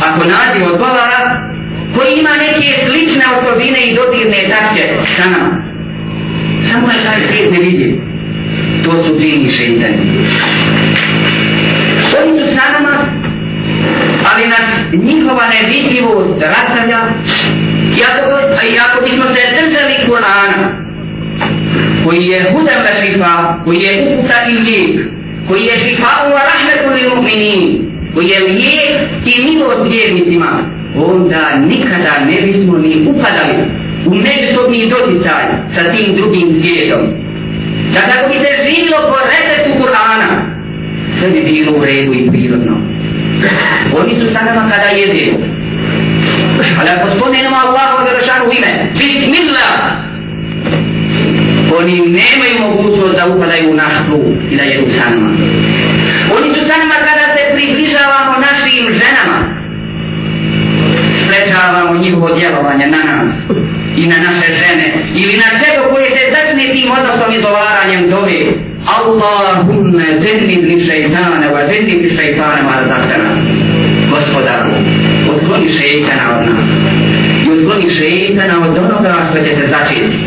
ako naziv odgovara, koji ima neke slične osobine i dodirne tačke sa nama. Samo je taj svijet nevidljiv. To su džini šeitani. Oni su sa nama, ali nas njihova nevidljivost rastavlja. I ako, ako bismo se držali Kur'ana, koji je hudan da šifa, koji je uputa i lijek, koji je šifa u rahmetu li mu'minin, koji je lijek i milost vjernicima, onda nikada ne bismo ni upadali u međusobni doticaj sa tim drugim svijetom. Sad ako bi se živilo po receptu Kur'ana, sve bi bilo u redu i prirodno. Oni su sa nama kada jedu. Ali ako spomenemo Allahu za rašanu ime, Bismillah, oni nemaju mogućnost da upadaju u naš klub i da jedu sa nama. Oni su sa nama kada se približavamo našim ženama, sprečavamo njihovo djelovanje na nas i na naše žene ili na čego koje se začne tim odnosom izolaranjem dove. Allahumme zennim li šeitane wa zennim li šeitane ma razatana gospodaru odkloni šeitana od nas i odkloni šeitana od onoga što će se začeti.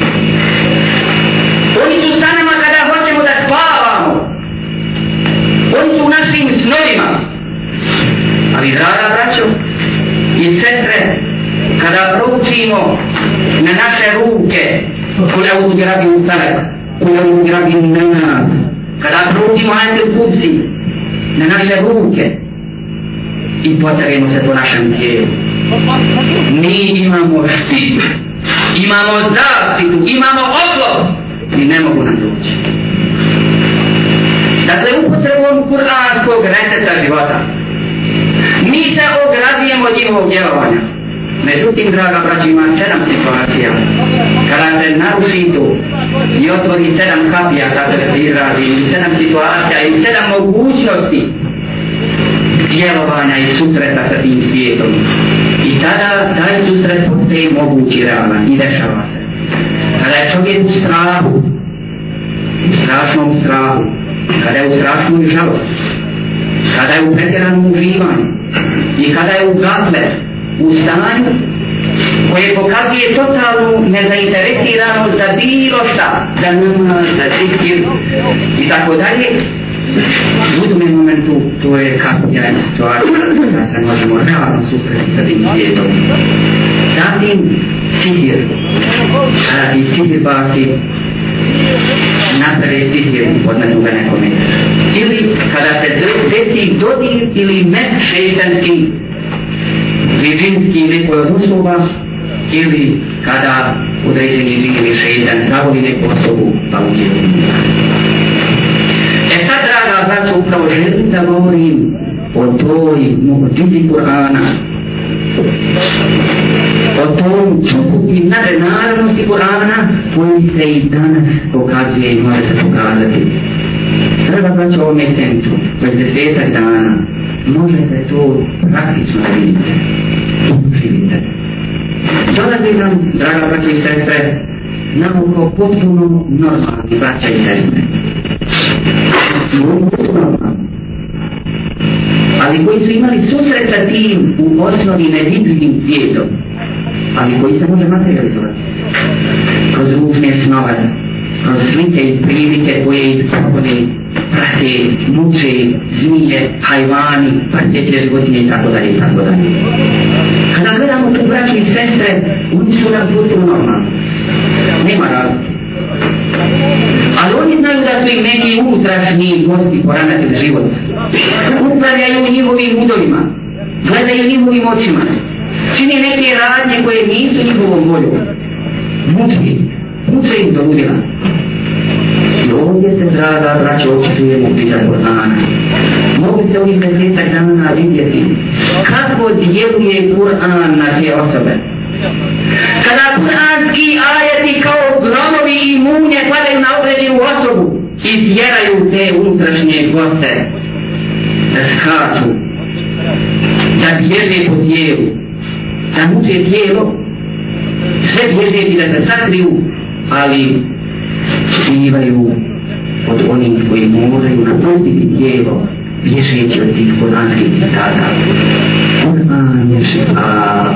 Oni su sa nama kada hoćemo da spavamo. Oni su u našim snovima. Ali draga braćo učimo na naše ruke kule uzu bi rabi u salak kule uzu bi rabi nas kada proučimo ajetel kupsi na naše ruke i potrebimo se po našem tijelu. Mi imamo štit imamo zaštitu imamo oblog i ne mogu nam doći. Dakle upotrebom kuranskog recepta života mi se ogradujemo od njihovog djelovanja Međutim, draga braći, ima sedam situacija. Kada se naruši tu i otvori sedam kapija, kada se izrazi, i sedam situacija, i sedam mogućnosti djelovanja i susreta sa tim svijetom. I tada taj susret postaje mogući realan i dešava se. Kada je čovjek u strahu, u strašnom strahu, kada je u strašnoj žalosti, kada je u pretjeranom uživanju i kada je u gafle, u stanju koje pokazuje totalnu nezainteresiranost za bilo šta, za namaz, za zikir i tako dalje, u tome momentu to je kako ja situacija da se možemo realno susreti sa tim svijetom. Zatim sihir, kada ti sihir basi naprave sihir od nekoga nekome. Ili kada se desi dodir ili met šeitanski džinski nekoj od osoba ili kada određeni džin ili šeitan zavoli neku osobu pa uđe E sad, draga braćo, upravo želim da govorim o toj muđizi Kur'ana, o tom čuku i nadrenaravnosti Kur'ana koji se i danas pokazuje i može se pokazati. Treba braćo, u ovome centru, već desetak dana, možete to praktično vidjeti. Živite. Dolazi nam, draga braća i sestre, na oko potpuno normalni braća i sestre. Ali koji su imali susret sa tim u osnovi nevidljivim svijetom, ali koji se može materializovati kroz ružne snove, kroz slike i prilike koje ih propone, prate, muče, zmije, hajvani, prtjeće životinje i tako dalje i tako dalje. Kada gledamo tu braću i sestre, oni su nam potpuno normalni. Nema razlika. Ali oni znaju da su im neki unutrašnji gosti porametili život. Upravljaju njihovim udovima, gledaju njihovim očima, čini neke radnje koje nisu njihovom voljom. Muče, muče im do ludila. I ovdje se, draga braća očitujemo pisa Kur'ana. Mogu se ovih desetak dana vidjeti kako djeluje Kur'an na te osobe. Kada kur'anski ajeti kao gromovi i munje padaju na određenu osobu i tjeraju te unutrašnje goste da skaču, da bježe po tijelu, da muče tijelo, sve bježeći da se sakriju, ali skrivaju od onih koji moraju napustiti tijelo, bježeći od tih kuranskih citata. Kur'an je šifa,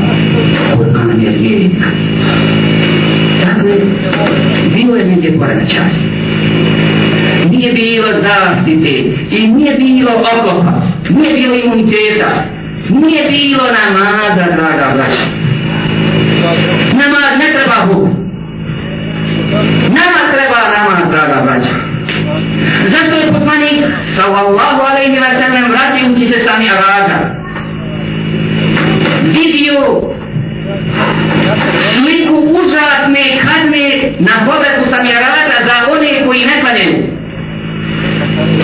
Kur'an je lijek. Dakle, bilo je negdje poremećaj. Nije bilo zaštite i nije bilo okopa, nije bilo imuniteta, nije bilo namaza, draga braća. Namaz ne treba Bogu. Nama treba namaz, draga braća. Zašto je poslanik sallallahu alaihi wa sallam vraćajući se sami Araga vidio sliku užasne kazne na povratu sami Araga za one koji ne klanjaju.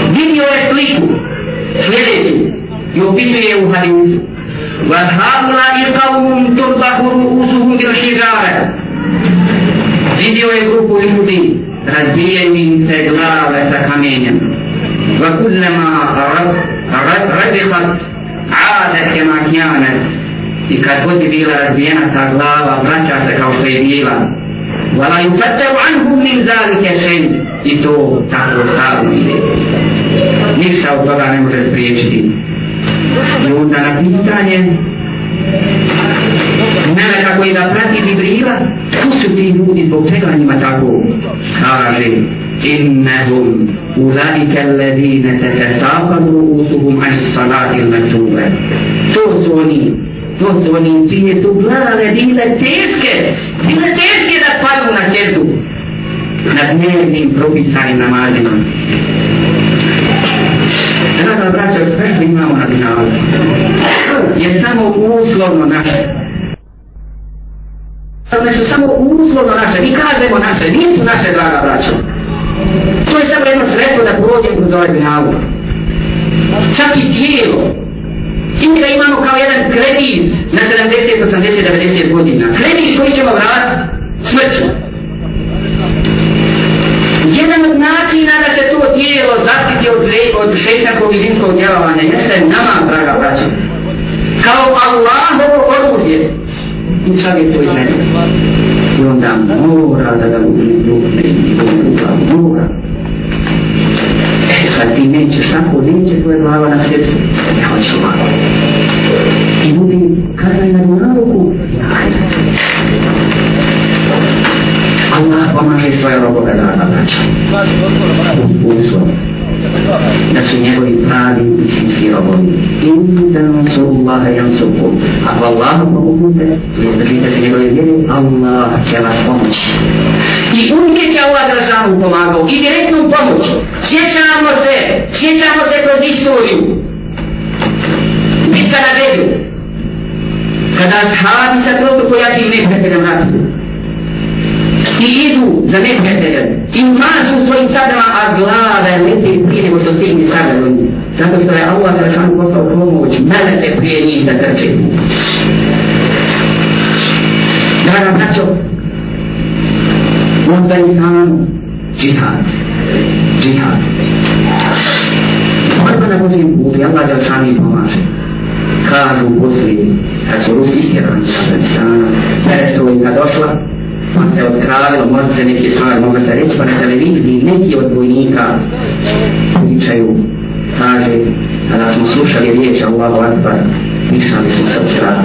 Vidio je sliku sljedeću i opisuje u hadisu. وَهَاُلَا إِقَوْمٌ تُرْبَهُ رُؤُسُهُمْ بِالْحِجَارَ Vidio je grupu ljudi razbijaju im se glave sa kamenjem. وَكُلَّمَا رَدِخَتْ عَادَ كَمَا كِيَانَتْ I kad god je bila razbijena ta glava, vraća se kao što je bila. وَلَا يُفَتَّرُ عَنْهُمْ مِنْ ذَلِكَ شَيْءٍ I to tako stavno ide. Ništa od toga ne može spriječiti. I onda na pitanje Meleka koji da prati Jibrila, tu su ti ljudi zbog čega njima tako kaže? Innahum ulaika alladhina tatasaqalu rusuhum an salati al-maktube to su oni dozvolim, čije su glave bile teške, bile teške da padu na četu, na dnevnim propisanim namazima. Draga braća, sve što imamo na dinalu, je samo uslovno naše. One su samo uslovno naše, mi kažemo naše, nisu naše, draga braća. To je samo jedno sredstvo da prođemo kroz ovaj dinalu. Čak i tijelo, I mi ga imamo kao jedan kredit na 70, 80, 90 godina. Kredit koji ćemo vratiti smrću. Jedan od načina da se to tijelo zaštiti od, od šeitakog i vinskog djelovanja jeste nama, draga braća. Kao Allahovo oružje. I sad je to iz mene. I onda mora da ga ljubne i mora. E, sad ti nećeš tako, neće tvoje glava na svijetu. Ja hoću ovako. I ljudi kazali na naruku. Allah pomaže svoje robove da braća. Uslov. Da su njegovi pravi istinski robovi. Inda nasurullaha jansukum. Ako Allah pomogute, vi držite se njegove vjere, Allah će vas pomoći. I uvijek je Allah Đelešanu pomagao. I direktnu pomoć. Sjećamo se, sjećamo se kroz istoriju. Bitka na Bedru. Kada shabi sa trotu pojačim neprijateljem napiju i idu za neprijatelje i mašu svojim sadama, a glave lete prije nego što stigne sada do njih. Zato što je Allah da šan poslao pomoć, melete prije njih da trče. Draga braćo, onda je sam džihad. Džihad. Borba na Božijem putu, Allah da šan pomaže. Kažu poslije, kad su Rusi istjerani sa Afganistana, perestrojka došla, pa se otkravilo, možda se neke stvari mogu se reći, pa na televiziji neki od vojnika pričaju, kaže, kada smo slušali riječ Allahu Akbar, mišljali smo sad strah,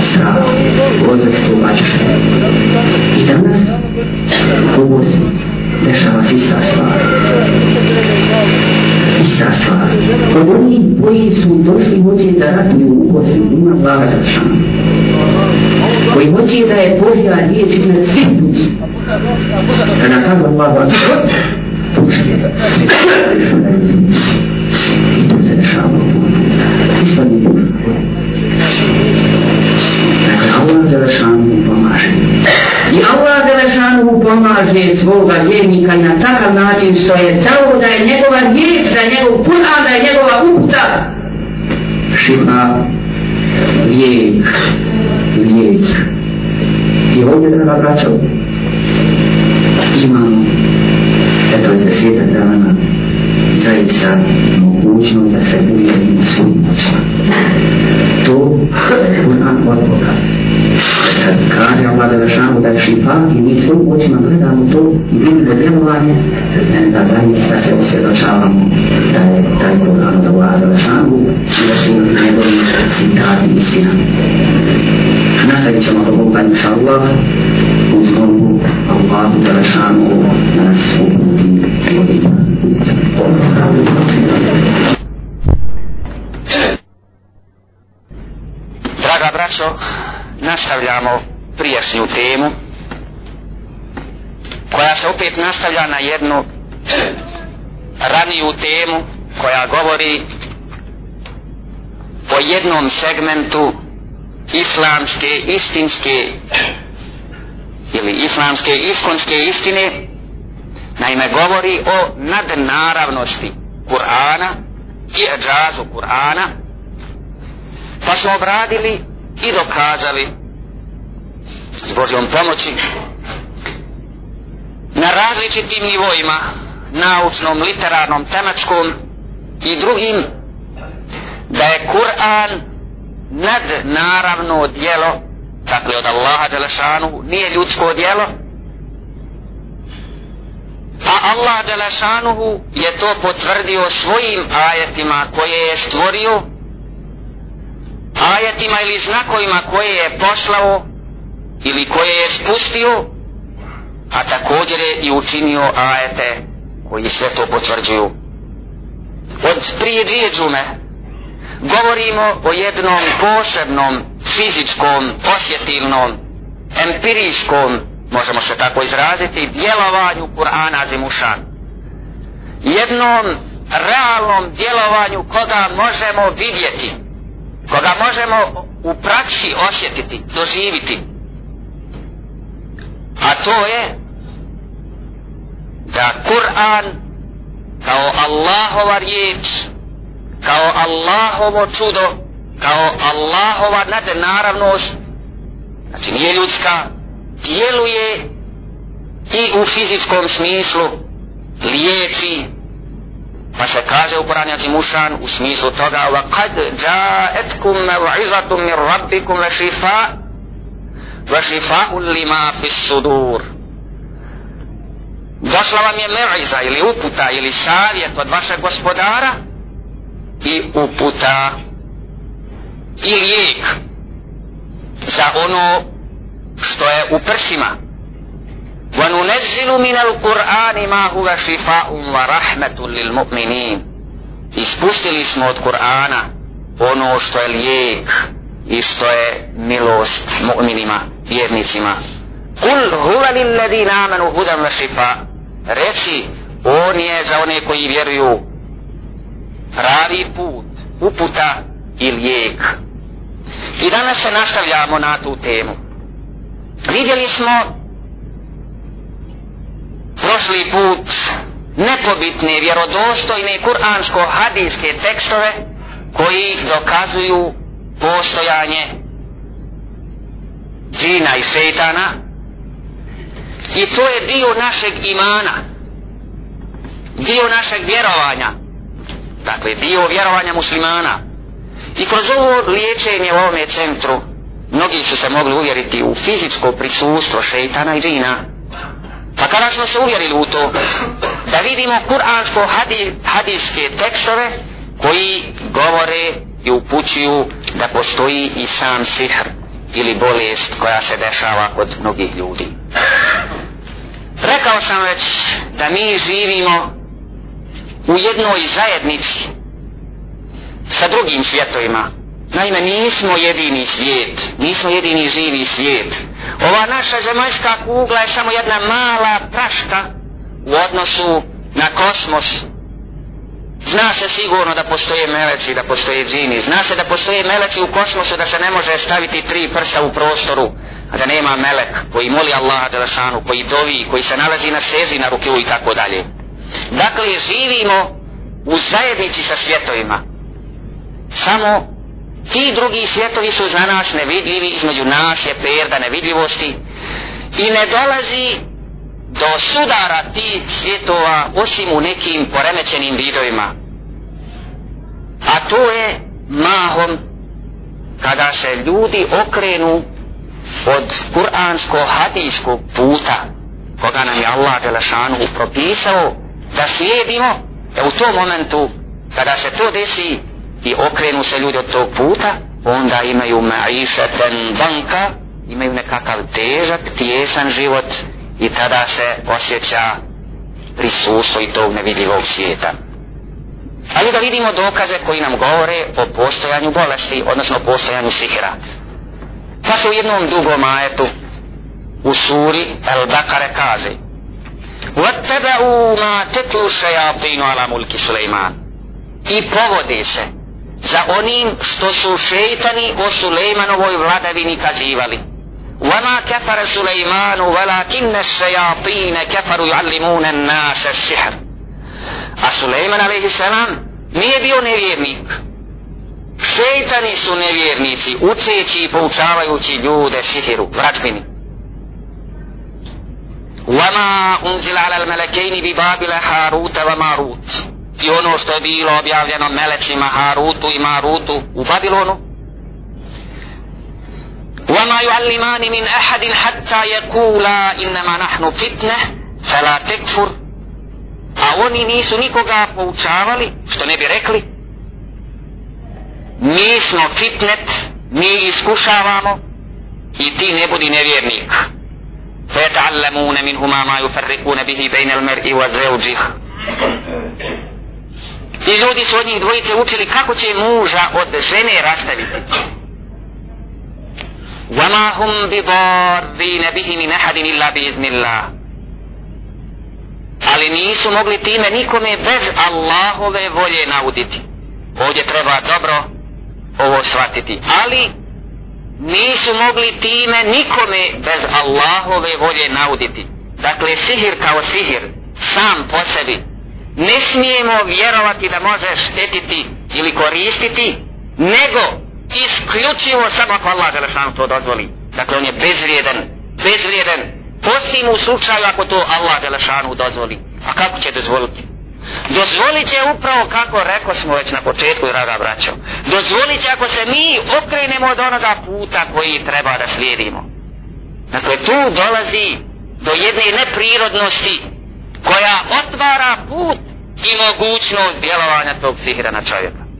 strah, od se odvesti u. I danas, u Bosni, dešava se ista stvar. Ista stvar. Od onih koji su došli hoće da ratuju u Bosni, ima Allaha Đelšanu koji hoće da je Božja riječ iznad svih ljudi. Kada kaže Allah vas, pušti. I to se dešava. Ispadni ljudi. Dakle, Allah Đelešanu pomaže. I Allah Đelešanu pomaže svoga vjernika na takav način što je dao da je njegova riječ, da je njegov Kur'an, da je njegova uputa. Šifa, lijek, i lijek. I ovdje da ga vraćao, imamo, eto je desetak dana, zaista mogu mogućnost da se uvjerimo svojim očima. To Kur'an od Boga. Kad kaže Allah da vešamo da je šifa i mi svojim očima gledamo to i vidimo djelovanje, da zaista se osvjedočavamo da je taj Kur'an od Allah da vešamo i da su njegovi citati istina. Nastavit ćemo to Boga inša Allah uz Bogu Allahu da vešamo nas. Draga braćo, nastavljamo prijašnju temu koja se opet nastavlja na jednu raniju temu koja govori o jednom segmentu islamske istinske ili islamske iskonske istine naime govori o nadnaravnosti Kur'ana i eđazu Kur'ana pa smo obradili i dokazali s Božjom pomoći na različitim nivoima naučnom, literarnom, tematskom i drugim da je Kur'an nadnaravno dijelo dakle od Allaha Đelešanu nije ljudsko dijelo a Allah Đelešanuhu je to potvrdio svojim ajetima koje je stvorio ajetima ili znakovima koje je poslao ili koje je spustio a također je i učinio ajete koji sve to potvrđuju. Od prije dvije džume govorimo o jednom posebnom fizičkom, osjetilnom, empirijskom, možemo se tako izraziti, djelovanju Kur'ana Zimušan. Jednom realnom djelovanju koga možemo vidjeti, koga možemo u praksi osjetiti, doživiti. A to je da Kur'an kao Allahova riječ, kao Allahovo čudo, kao Allahova nadnaravnost, znači nije ljudska, djeluje i u fizičkom smislu, liječi, pa se kaže u Kur'an Azimušan u smislu toga wa kad ja'etkum mev'izatum mir rabbikum wa šifa wa šifa'un lima fis sudur. Došla vam je mev'iza ili uputa ili savjet od vašeg gospodara i uputa i lijek za ono što je u prsima وننزل من القرآن ما هو شفاء ورحمة للمؤمنين ispustili smo od Kur'ana ono što je lijek i što je milost mu'minima, vjernicima. Kul huva lilladina amanu hudam wa šifa. Reci, on je za one koji vjeruju pravi put, uputa i lijek. I danas se nastavljamo na tu temu. Vidjeli smo prošli put nepobitne, vjerodostojne kuransko-hadijske tekstove koji dokazuju postojanje džina i šeitana. I to je dio našeg imana dio našeg vjerovanja. Dakle dio vjerovanja muslimana. I kroz ovo liječenje u ovome centru mnogi su se mogli uvjeriti u fizičko prisustvo šeitana i džina Pa kada smo se uvjerili u to, da vidimo kuransko hadi, hadijske tekstove koji govore i upućuju da postoji i sam sihr ili bolest koja se dešava kod mnogih ljudi. Rekao sam već da mi živimo u jednoj zajednici sa drugim svjetovima. Naime, nismo jedini svijet, nismo jedini živi svijet. Ova naša zemaljska kugla je samo jedna mala praška u odnosu na kosmos. Zna se sigurno da postoje meleci, da postoje džini. Zna se da postoje meleci u kosmosu, da se ne može staviti tri prsta u prostoru, a da nema melek koji moli Allaha Đelešanu, koji dovi, koji se nalazi na sezi, na ruke i tako dalje. Dakle, živimo u zajednici sa svjetovima. Samo ti drugi svjetovi su za nas nevidljivi, između nas je perda nevidljivosti i ne dolazi do sudara ti svjetova osim u nekim poremećenim vidovima. A to je mahom kada se ljudi okrenu od kuransko-hadijskog puta koga nam je Allah Đelešanu propisao da slijedimo, da u tom momentu kada se to desi i okrenu se ljudi od tog puta, onda imaju ma'išeten banka, imaju nekakav težak, tijesan život i tada se osjeća prisustvo i tog nevidljivog svijeta. Ali da vidimo dokaze koji nam govore o postojanju bolesti, odnosno postojanju sihira. Pa se u jednom dugom ajetu u suri El-Bakare kaže وَاتَّبَعُوا مَا تَتْلُوا شَيَاطِينُ عَلَى مُلْكِ سُلَيْمَانِ i povode se za onim što su šeitani o Sulejmanovoj vladavini kazivali. وما كفر سليمان ولكن الشياطين كفروا يعلمون الناس السحر a Sulejman a.s. nije bio nevjernik šeitani su nevjernici učeći i poučavajući ljude sihiru, vračbini وما أنزل على الملكين ببابل هاروت وماروت i ono što je bilo objavljeno melečima Harutu i Marutu u Babilonu وما يعلمان من أحد حتى يقولا إنما نحن فتنة فلا تكفر a oni nisu nikoga poučavali što ne bi rekli mi smo fitnet mi iskušavamo i ti ne budi nevjernik فيتعلمون منهما ما يفرقون به بين المرء وزوجه I ljudi su od njih dvojice učili kako će muža od žene rastaviti. وَمَا هُمْ بِضَارِّينَ بِهِ مِنْ أَحَدٍ إِلَّا بِإِذْنِ اللَّهِ Ali nisu mogli time nikome bez Allahove volje nauditi. Ovdje treba dobro ovo shvatiti. Ali nisu mogli time nikome bez Allahove volje nauditi. Dakle, sihir kao sihir, sam po sebi, ne smijemo vjerovati da može štetiti ili koristiti, nego isključivo samo ako Allah Đelešanu to dozvoli. Dakle, on je bezvrijedan, bezvrijedan, osim u slučaju ako to Allah Đelešanu dozvoli. A kako će dozvoliti? Dozvolit će upravo kako rekao smo već na početku, draga braćo. Dozvolit će ako se mi okrenemo od onoga puta koji treba da slijedimo. Dakle, tu dolazi do jedne neprirodnosti koja otvara put i mogućnost djelovanja tog sihira na čovjeka.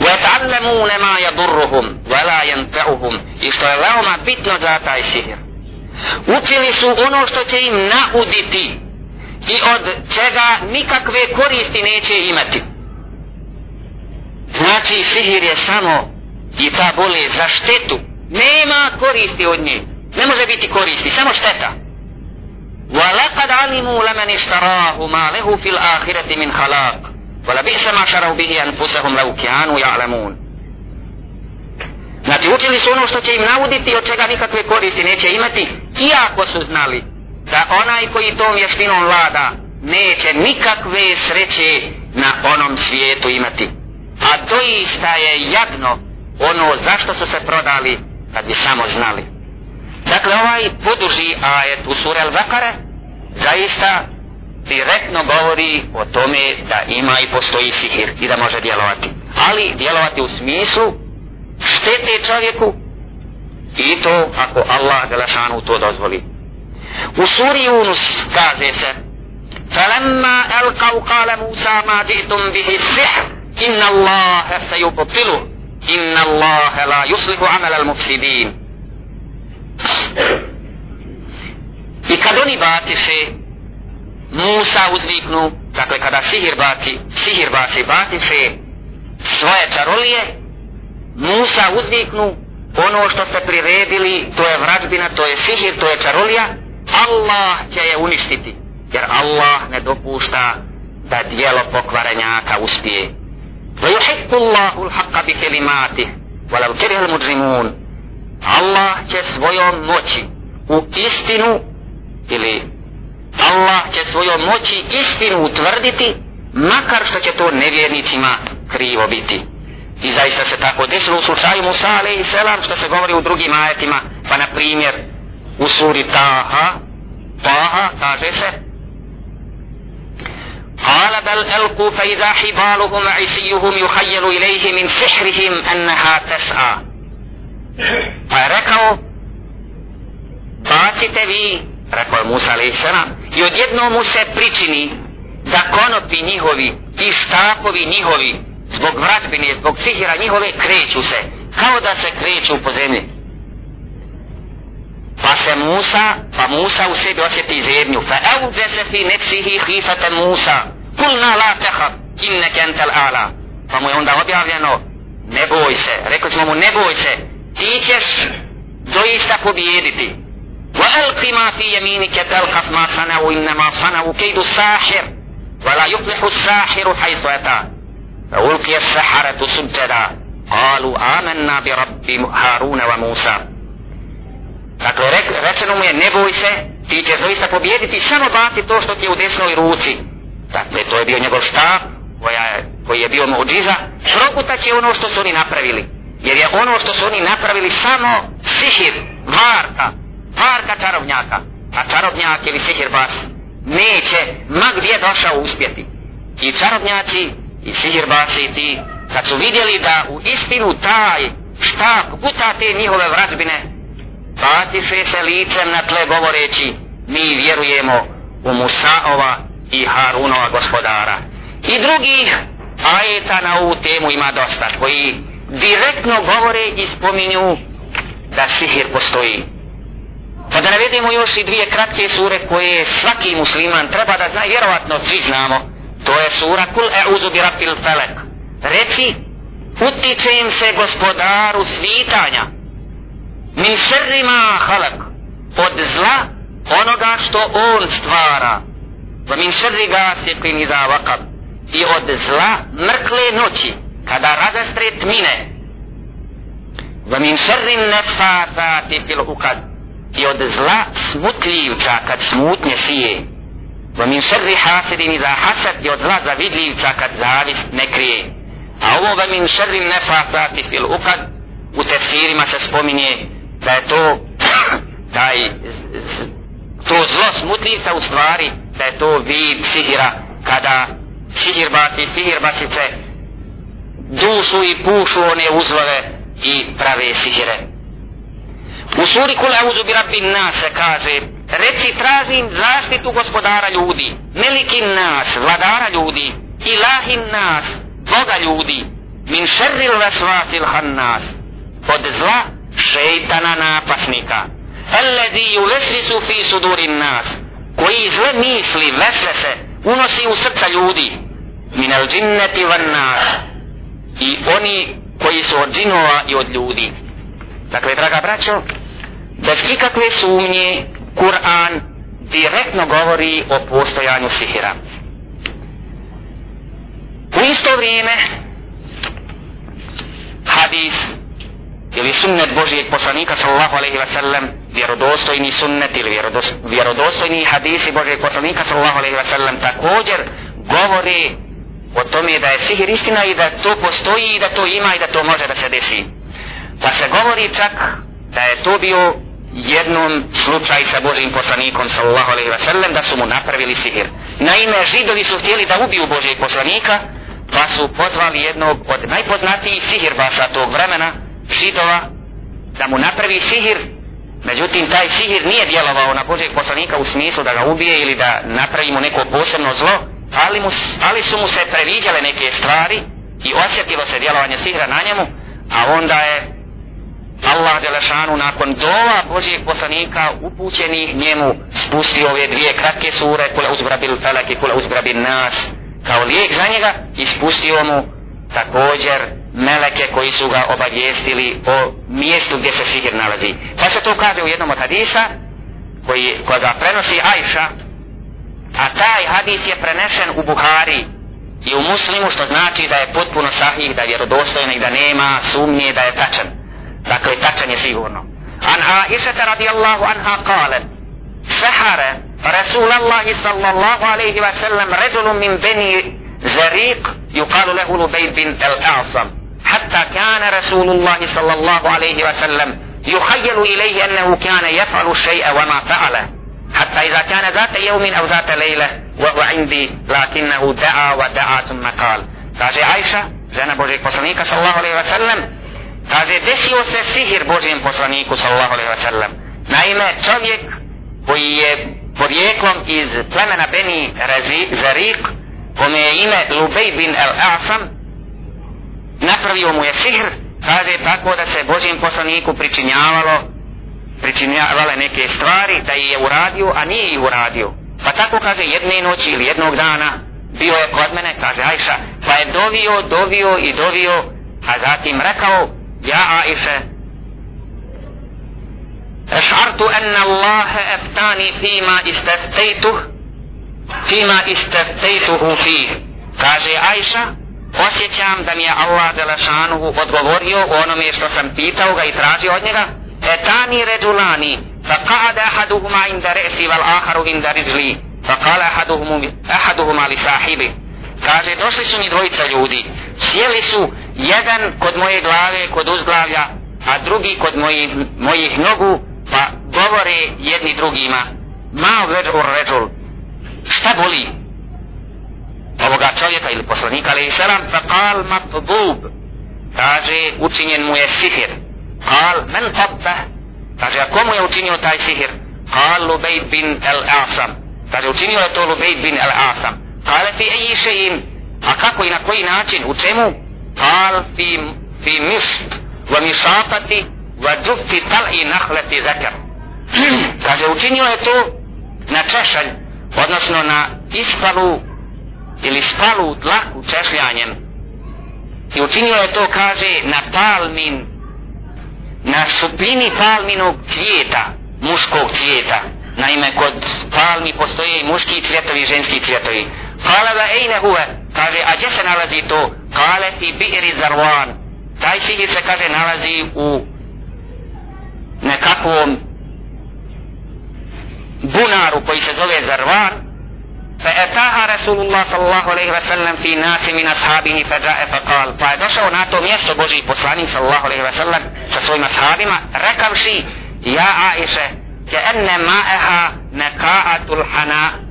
وَيَتَعَلَّمُونَ مَا يَضُرُّهُمْ وَلَا يَنْفَعُهُمْ I što je veoma bitno za taj sihir. Učili su ono što će im nauditi i od čega nikakve koristi neće imati. Znači sihir je samo i ta bole za štetu. Nema koristi od nje. Ne može biti koristi, samo šteta. وَلَقَدْ عَلِمُوا لَمَنِ اشْتَرَاهُ مَا لَهُ فِي الْآخِرَةِ مِنْ خَلَاقٍ وَلَبِئْسَ مَا شَرَوْا بِهِ أَنفُسَهُمْ لَوْ كَانُوا يَعْلَمُونَ Znači učili su ono što će im nauditi od čega nikakve koristi neće imati iako su znali da onaj koji tom vještinom vlada neće nikakve sreće na onom svijetu imati. A doista je jadno ono zašto su se prodali kad bi samo znali. Dakle, ovaj poduži ajet u sura Al-Bakare zaista direktno govori o tome da ima i postoji sihir i da može djelovati. Ali djelovati u smislu štete čovjeku i to ako Allah Đelešanu to dozvoli. U suri Yunus kaže se فَلَمَّا أَلْقَوْ قَالَ مُوسَى مَا جِئْتُمْ بِهِ السِّحْرِ إِنَّ اللَّهَ سَيُبْطِلُهُ إِنَّ اللَّهَ لَا يُصْلِحُ عَمَلَ الْمُفْسِدِينَ I kad oni batiše, Musa uzviknu, dakle kada sihir baci, sihir baci, batiše svoje čarolije, Musa uzviknu, ono što ste priredili, to je vrađbina, to je sihir, to je čarolija, Allah će je uništiti. Jer Allah ne dopušta da dijelo pokvarenjaka uspije. وَيُحِقُّ اللَّهُ bi بِكَلِمَاتِهِ وَلَوْ كَرِهَ Allah će svojom moći u istinu ili Allah će svojom moći istinu utvrditi makar što će to nevjernicima krivo biti. I zaista se tako desilo u slučaju Musa alaih selam što se govori u drugim ajetima pa na primjer u suri Taha Taha kaže se قال بل ألقوا فإذا حبالهم عسيهم يخيل إليه من سحرهم أنها تسعى Pa je rekao, bacite vi, rekao je Musa a.s. I odjedno mu se pričini da konopi njihovi, ti štapovi njihovi, zbog vratbine, zbog sihira njihove, kreću se. Kao da se kreću po zemlji. Pa se Musa, pa Musa u sebi osjeti zemlju. Fa evu se fi nefsihi hifate Musa. Kulna la teha, kinne kentel ala. Pa mu je onda objavljeno, ne boj se. Rekli smo mu, ne boj se Ti ćeš doista pobijediti. Wa alqi ma fi yaminike talqaf ma sanau innama sanau kejdu sahir. Wa la yuflihu sahiru hajsu eta. Fa ulqi as-saharatu sujjada. قالوا آمنا برب هارون وموسى Dakle, rečeno mu je, ne boj se, ti ćeš doista pobjediti, samo baci to što ti je u desnoj ruci. Dakle, to je bio njegov štab, koja je, koji je bio muđiza, prokutat će ono što su oni napravili. Jer je ono što su oni napravili samo sihir, varka, varka čarobnjaka. A čarobnjak ili sihir vas neće, ma gdje došao uspjeti. I čarobnjaci, i sihir vas i ti, kad su vidjeli da u istinu taj štab guta te njihove vrazbine batiše se licem na tle govoreći mi vjerujemo u Musaova i Harunova gospodara. I drugih ajeta na ovu temu ima dosta koji direktno govore i spominju da sihir postoji. Pa da navedemo još i dvije kratke sure koje svaki musliman treba da zna, vjerovatno svi znamo. To je sura Kul e'uzu bi rabbil felek. Reci, utičem im se gospodaru svitanja. Min šerrima halak. Od zla onoga što on stvara. Va min šerri gasiqin iza vakab. I od zla mrkle noći kada razastre tmine. Va min šerrin nefafati fil ukad i od zla smutljivca kad smutnje sije. va min šerri hasidin iza hasad i od zla zavidljivca kad zavist ne krije. A ovo va min šerrin nefafati fil ukad u tefsirima se spominje da je to taj to zlo smutljivca u stvari da je to vid sihira kada sihirbasi, sihirbasice dušu i pušu one uzlove i prave sihire. U suri kul Audu bi rabbi Nase kaže reci tražim zaštitu gospodara ljudi melikin nas, vladara ljudi ilahin nas, Boga ljudi min šerril vesvasil hannas od zla šeitana napasnika Alladhi yulesrisu fi sudurin nas koji zle misli vesvese unosi u srca ljudi min al džinneti van nas i oni koji su od džinova i od ljudi dakle draga braćo bez ikakve sumnje Kur'an direktno govori o postojanju sihira. U isto vrijeme hadis ili sunnet Božijeg poslanika sallallahu alaihi wa sallam vjerodostojni sunnet ili vjerodostojni hadisi Božijeg poslanika sallallahu alaihi wa sallam također govori o tome da je sihir istina i da to postoji i da to ima i da to može da se desi. Pa se govori čak da je to bio jednom slučaj sa Božim poslanikom sallallahu alaihi wasallam da su mu napravili sihir. Naime, židovi su htjeli da ubiju Božijeg poslanika, pa su pozvali jednog od najpoznatijih sihirbasa tog vremena, židova, da mu napravi sihir. Međutim, taj sihir nije djelovao na Božeg poslanika u smislu da ga ubije ili da napravi mu neko posebno zlo, ali, mu, ali su mu se previđale neke stvari i osjetilo se djelovanje sihira na njemu, a onda je Allah Đelešanu nakon dova Božijeg poslanika upućeni njemu spustio ove dvije kratke sure kule uzbrabil felak i kule uzbrabil nas kao lijek za njega i spustio mu također meleke koji su ga obavijestili o mjestu gdje se sihir nalazi. Pa se to kaže u jednom od hadisa koji, koji ga prenosi Ajša a taj hadis je prenešen u Buhari i u muslimu što znači da je potpuno sahih, da je vjerodostojan i da nema sumnje da je tačan. Dakle, tačan je sigurno. An Aisha radijallahu anha kale, sahara Rasulullah sallallahu alaihi wa sallam rajulun min beni Zariq yuqalu lahu Lubayd bin al-A'sam حتى كان رسول الله صلى الله عليه وسلم يخيل إليه أنه كان يفعل الشيء وما فعله حتى إذا كان ذات يوم أو ذات ليلة وهو عندي لكنه دعا ودعا ثم قال kaže Ajša, žena Božeg poslanika sallallahu alaihi wa sallam, Kaže, desio se sihir Božijem poslaniku, sallallahu alaihi wa sallam. Naime, čovjek koji je porijeklom iz plemena Beni Zarik, kome je ime Lubej bin El Asam, napravio mu je sihr, kaže tako da se Božijem poslaniku pričinjavalo, pričinjavale neke stvari, da je uradio, a nije ih uradio. Pa tako kaže jedne noći ili jednog dana, bio je kod mene, kaže Ajša, pa je dovio, dovio i dovio, a zatim rekao, يا عائشة أشعرت أن الله أفتاني فيما استفتيته فيما استفتيته فيه kaže Ajša osjećam da mi je Allah Đelešanuhu odgovorio o onome što sam pitao ga i tražio od njega etani ređulani فقعد qa'ada ahaduhuma inda والآخر wal رجلي inda rizli fa لصاحبه kaže došli su mi dvojica ljudi. Sjeli su jedan kod moje glave kod uzglavlja a drugi kod mojih, mojih nogu pa govore jedni drugima ma veđur ređul šta boli? Ovoga čovjeka ili poslanika ali selam fa kal matdub kaže učinjen mu je sihir قال من tabba? Kaže a komu je učinio taj sihir قال لبيد بن el kaže učinio je to لبيد بن el قال في fi شيء a kako i na koji način, u čemu? قال في في مشط wa وجف طلع džufi ذكر kaže učinio je to na češalj odnosno na ispalu ili spalu dlaku češljanjem. I učinio je to kaže na palmin na šupini palminog cvijeta muškog cvijeta. Naime kod palmi postoje i muški cvjetovi i ženski cvjetovi kale da ejne huve? Kaže a gdje se nalazi to? Kale fi bi'ri zarvan taj sihir se kaže nalazi u nekakvom bunaru koji se zove zarvan فأتاها رسول الله صلى الله عليه وسلم في ناس من أصحابه فجاء فقال فدوشوا ناتو ميستو بوجي poslanik صلى الله عليه وسلم sa svojim ashabima rekavši ja Aisha كأن ماءها نقاءة الحنا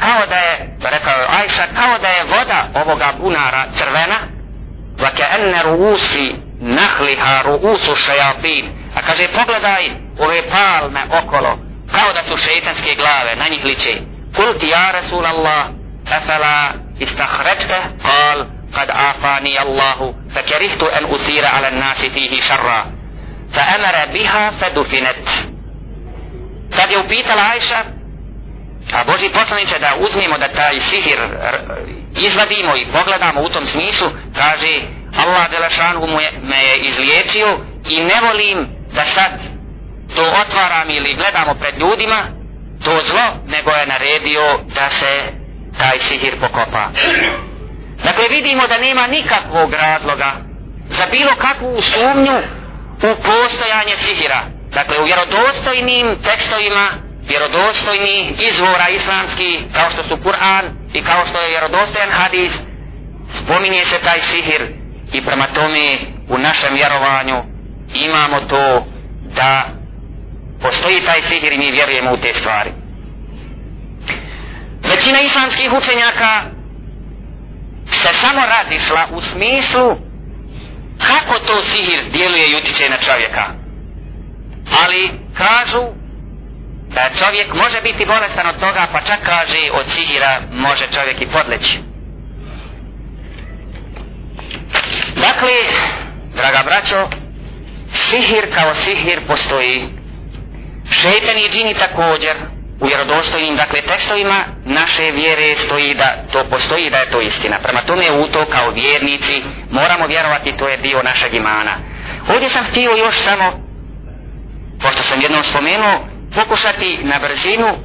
kao da je, rekao Ajša, kao da je voda ovoga bunara crvena, va ke enne ruusi nahliha ruusu šajatin, a kaže pogledaj ove palme okolo, kao da su šeitanske glave, na njih liče. قلت يا رسول الله أفلا استخرجته قال قد عافاني الله فكرهت أن أثير على الناس فيه شرا فأمر بها فدفنت Sad je upitala Ajša, a Boži poslaniče da uzmemo da taj sihir izvadimo i pogledamo u tom smislu, kaže Allah Đelešanu me je izliječio i ne volim da sad to otvaram ili gledamo pred ljudima, to zlo, nego je naredio da se taj sihir pokopa. Dakle, vidimo da nema nikakvog razloga za bilo kakvu sumnju u postojanje sihira. Dakle, u vjerodostojnim tekstovima, vjerodostojni izvora islamski, kao što su Kur'an i kao što je vjerodostojan hadis, spominje se taj sihir i prema tome u našem vjerovanju imamo to da postoji taj sihir i mi vjerujemo u te stvari. Većina islamskih učenjaka se samo razišla u smislu kako to sihir djeluje i utiče na čovjeka. Ali kažu da čovjek može biti bolestan od toga, pa čak kaže od sihira može čovjek i podleći. Dakle, draga braćo, sihir kao sihir postoji šeitan i džini također u vjerodostojnim dakle tekstovima naše vjere stoji da to postoji da je to istina. Prema tome u to kao vjernici moramo vjerovati to je dio našeg imana. Ovdje sam htio još samo pošto sam jednom spomenuo pokušati na brzinu uh,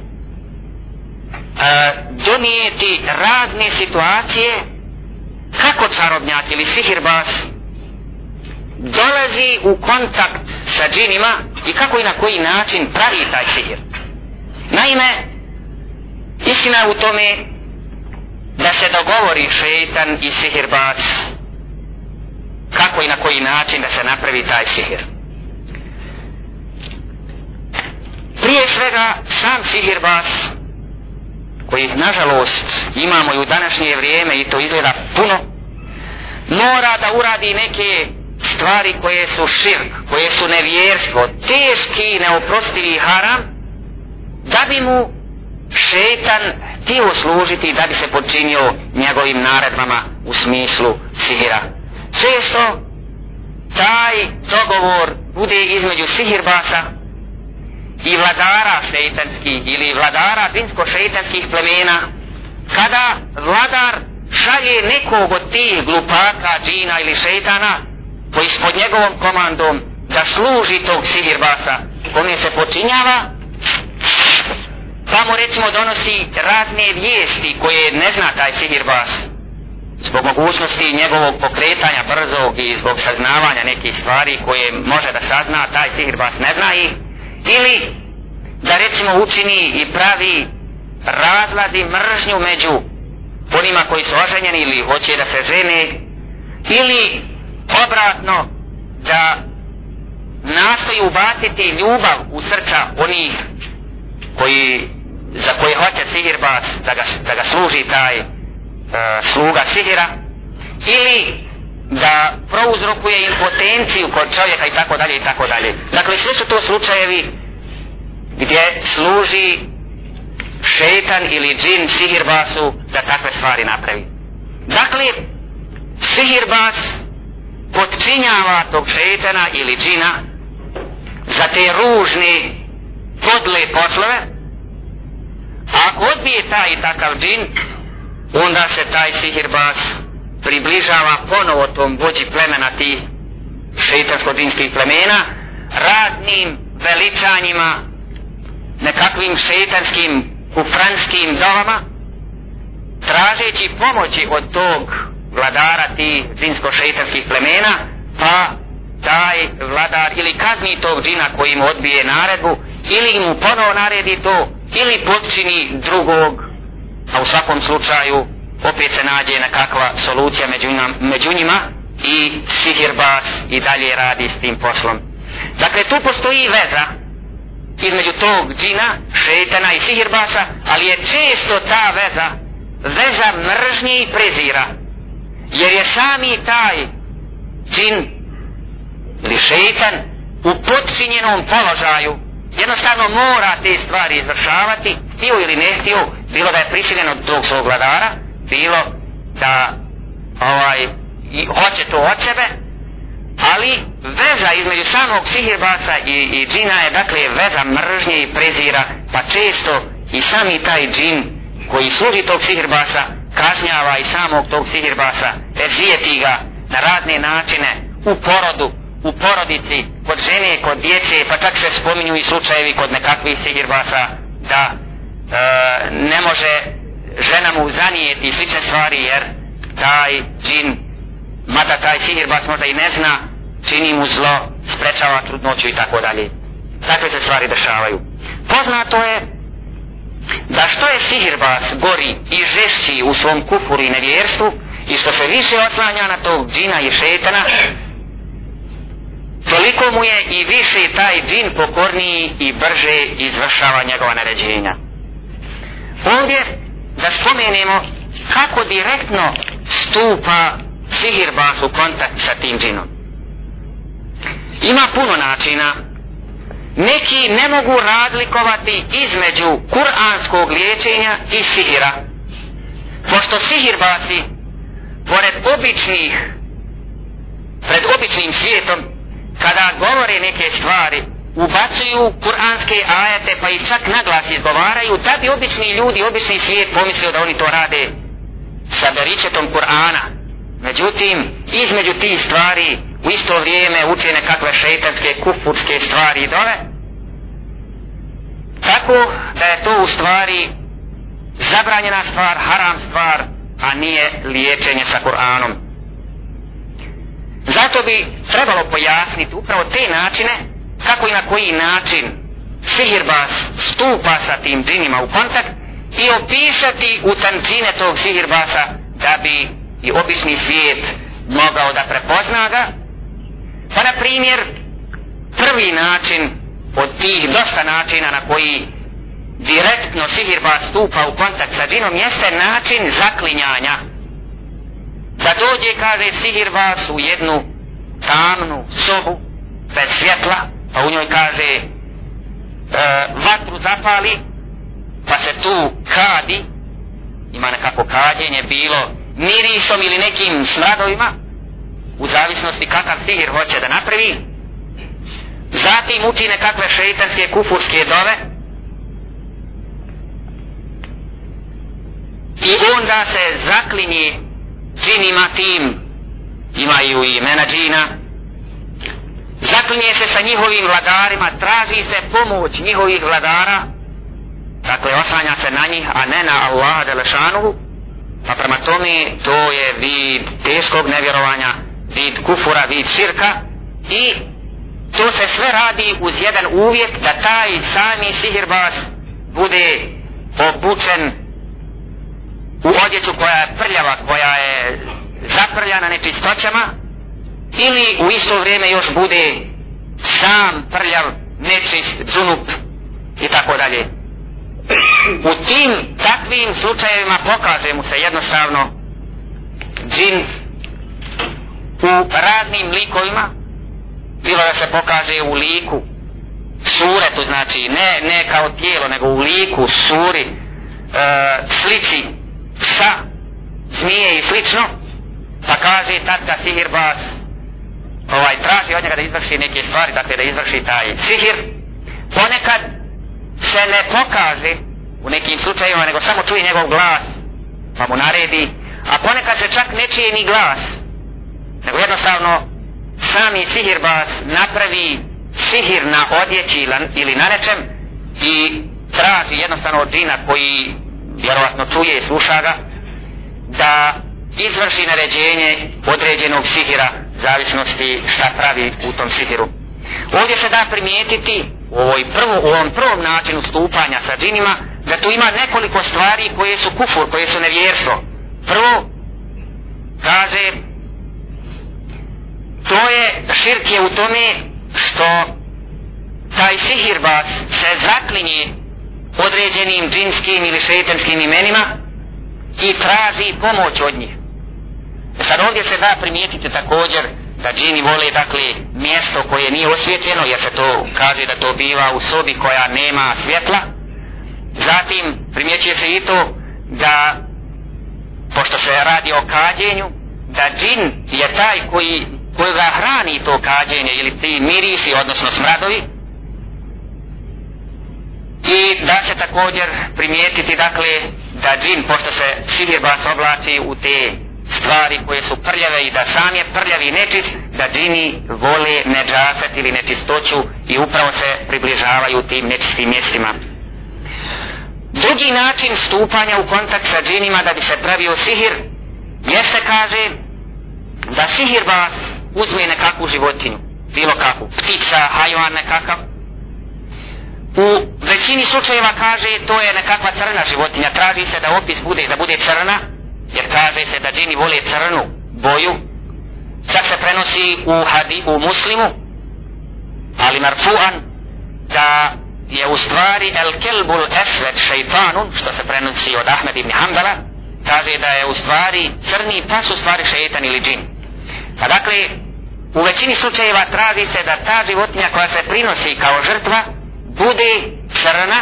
donijeti razne situacije kako čarobnjak ili sihirbas dolazi u kontakt sa džinima i kako i na koji način pravi taj sihir. Naime, istina je u tome da se dogovori šeitan i sihirbas kako i na koji način da se napravi taj sihir. Prije svega sam sihirbas koji nažalost imamo i u današnje vrijeme i to izgleda puno mora da uradi neke stvari koje su širk, koje su nevjerstvo, teški, neoprostivi haram, da bi mu šetan htio služiti da bi se počinio njegovim naredbama u smislu sihira. Često taj dogovor bude između sihirbasa i vladara šeitanskih ili vladara dinsko-šeitanskih plemena kada vladar šalje nekog od tih glupaka, džina ili šeitana koji pod njegovom komandom da služi tog sihirbasa kome se počinjava tamo recimo donosi razne vijesti koje ne zna taj sihirbas. Zbog mogućnosti njegovog pokretanja brzog i zbog saznavanja nekih stvari koje može da sazna taj sihirbas ne zna ih. Ili da recimo učini i pravi razladi mržnju među onima koji su oženjeni ili hoće da se žene ili obratno da nastoji ubaciti ljubav u srca onih koji za koje hoće sihirbas da ga, da ga služi taj e, sluga sihira ili da prouzrokuje impotenciju kod čovjeka i tako dalje i tako dalje. Dakle, sve su to slučajevi gdje služi šetan ili džin sihirbasu da takve stvari napravi. Dakle, sihirbas podčinjava tog šetana ili džina za te ružne podle poslove a ako odbije taj i takav džin onda se taj sihirbas približava ponovo tom vođi plemena tih šeitansko-džinskih plemena raznim veličanjima nekakvim šeitanskim kufranskim dovama tražeći pomoći od tog vladara tih džinsko-šeitanskih plemena pa taj vladar ili kazni tog džina koji mu odbije naredbu ili mu ponovo naredi to ili počini drugog a u svakom slučaju opet se nađe nekakva solucija među, nam, među njima i sihirbas i dalje radi s tim poslom. Dakle tu postoji veza između tog džina, šetana i sihirbasa ali je često ta veza veza mržnje i prezira jer je sami taj džin ili šeitan u podčinjenom položaju. Jednostavno mora te stvari izvršavati. Htio ili ne htio bilo da je prisiljen od tog svog vladara bilo da ovaj i hoće to od sebe ali veza između samog sihirbasa i, i džina je dakle veza mržnje i prezira pa često i sami taj džin koji služi tog sihirbasa kažnjava i samog tog sihirbasa ezijeti ga na razne načine u porodu u porodici, kod žene, kod djece, pa čak se spominju i slučajevi kod nekakvih sihirbasa da e, ne može žena mu zanijeti slične stvari jer taj džin, mada taj sihirbas možda i ne zna, čini mu zlo, sprečava trudnoću i tako dalje. Takve se stvari dešavaju. Poznato je da što je sihirbas gori i žešći u svom kufuru i nevjerstvu i što se više oslanja na tog džina i šetana, toliko mu je i više taj džin pokorniji i brže izvršava njegova naređenja. Ovdje da spomenemo kako direktno stupa sihirbas u kontakt sa tim džinom. Ima puno načina. Neki ne mogu razlikovati između kuranskog liječenja i sihira. Pošto sihirbasi, pored običnih, pred običnim svijetom, kada govore neke stvari ubacuju kuranske ajete pa ih čak naglas izgovaraju da bi obični ljudi, obični svijet pomislio da oni to rade sa beričetom Kur'ana međutim između tih stvari u isto vrijeme uče nekakve šeitanske kufurske stvari i dole tako da je to u stvari zabranjena stvar, haram stvar a nije liječenje sa Kur'anom Zato bi trebalo pojasniti upravo te načine kako i na koji način sihirbas stupa sa tim džinima u kontakt i opisati u tančine tog sihirbasa da bi i obični svijet mogao da prepozna ga. Pa na primjer, prvi način od tih dosta načina na koji direktno sihirba stupa u kontakt sa džinom jeste način zaklinjanja. Da dođe, kaže, sihir vas u jednu tamnu sobu, bez svjetla, pa u njoj kaže, e, vatru zapali, pa se tu kadi, ima nekako kadjenje bilo mirisom ili nekim smradovima, u zavisnosti kakav sihir hoće da napravi, zatim uči nekakve šeitanske kufurske dove, i onda se zaklinje džinima tim. Imaju i imena džina. Zaklinje se sa njihovim vladarima. Traži se pomoć njihovih vladara. Dakle osanja se na njih a ne na Allaha Đelešanu pa prema tome to je vid teškog nevjerovanja vid kufura, vid širka i to se sve radi uz jedan uvjet da taj sami sihirbaz bude obučen u odjeću koja je prljava, koja je zaprljana nečistoćama ili u isto vrijeme još bude sam prljav, nečist, džunup i tako dalje. U tim takvim slučajevima pokaže mu se jednostavno džin u raznim likovima. Bilo da se pokaže u liku suretu znači ne, ne kao tijelo nego u liku suri e, slici psa, zmije i slično, pa kaže tatka sihirbas, ovaj, traži od njega da izvrši neke stvari, dakle da izvrši taj sihir, ponekad se ne pokaže u nekim slučajima, nego samo čuje njegov glas, pa mu naredi, a ponekad se čak ne čije ni glas, nego jednostavno sami sihirbas napravi sihir na odjeći ili na nečem i traži jednostavno od džina koji vjerovatno čuje i sluša ga da izvrši naređenje određenog sihira zavisnosti šta pravi u tom sihiru. Ovdje se da primijetiti u, ovoj prvo, u ovom prvom načinu stupanja sa džinima da tu ima nekoliko stvari koje su kufur, koje su nevjerstvo. Prvo, kaže, to je širke u tome što taj sihirbas se zaklinje određenim džinskim ili šeitanskim imenima i traži pomoć od njih. E sad ovdje se da primijetiti također da džini vole dakle mjesto koje nije osvjetljeno jer se to kaže da to biva u sobi koja nema svjetla. Zatim primjećuje se i to da pošto se radi o kađenju da džin je taj koji kojega hrani to kađenje ili ti mirisi odnosno smradovi. I da se također primijetiti dakle da džin pošto se sihirbas oblači u te stvari koje su prljave i da sam je prljavi nečist da džini vole neđaset ili nečistoću i upravo se približavaju tim nečistim mjestima. Drugi način stupanja u kontakt sa džinima da bi se pravio sihir jeste kaže da sihirbas uzme nekakvu životinju bilo kakvu, ptica, hajvan nekakav. U većini slučajeva kaže to je nekakva crna životinja. Traži se da opis bude da bude crna jer kaže se da džini vole crnu boju. Čak se prenosi u, hadi, u muslimu ali marfuan da je u stvari el kelbul esved šeitanun što se prenosi od Ahmed ibn Hanbala kaže da je u stvari crni pas u stvari šeitan ili džin. Pa dakle u većini slučajeva traži se da ta životinja koja se prinosi kao žrtva bude crna,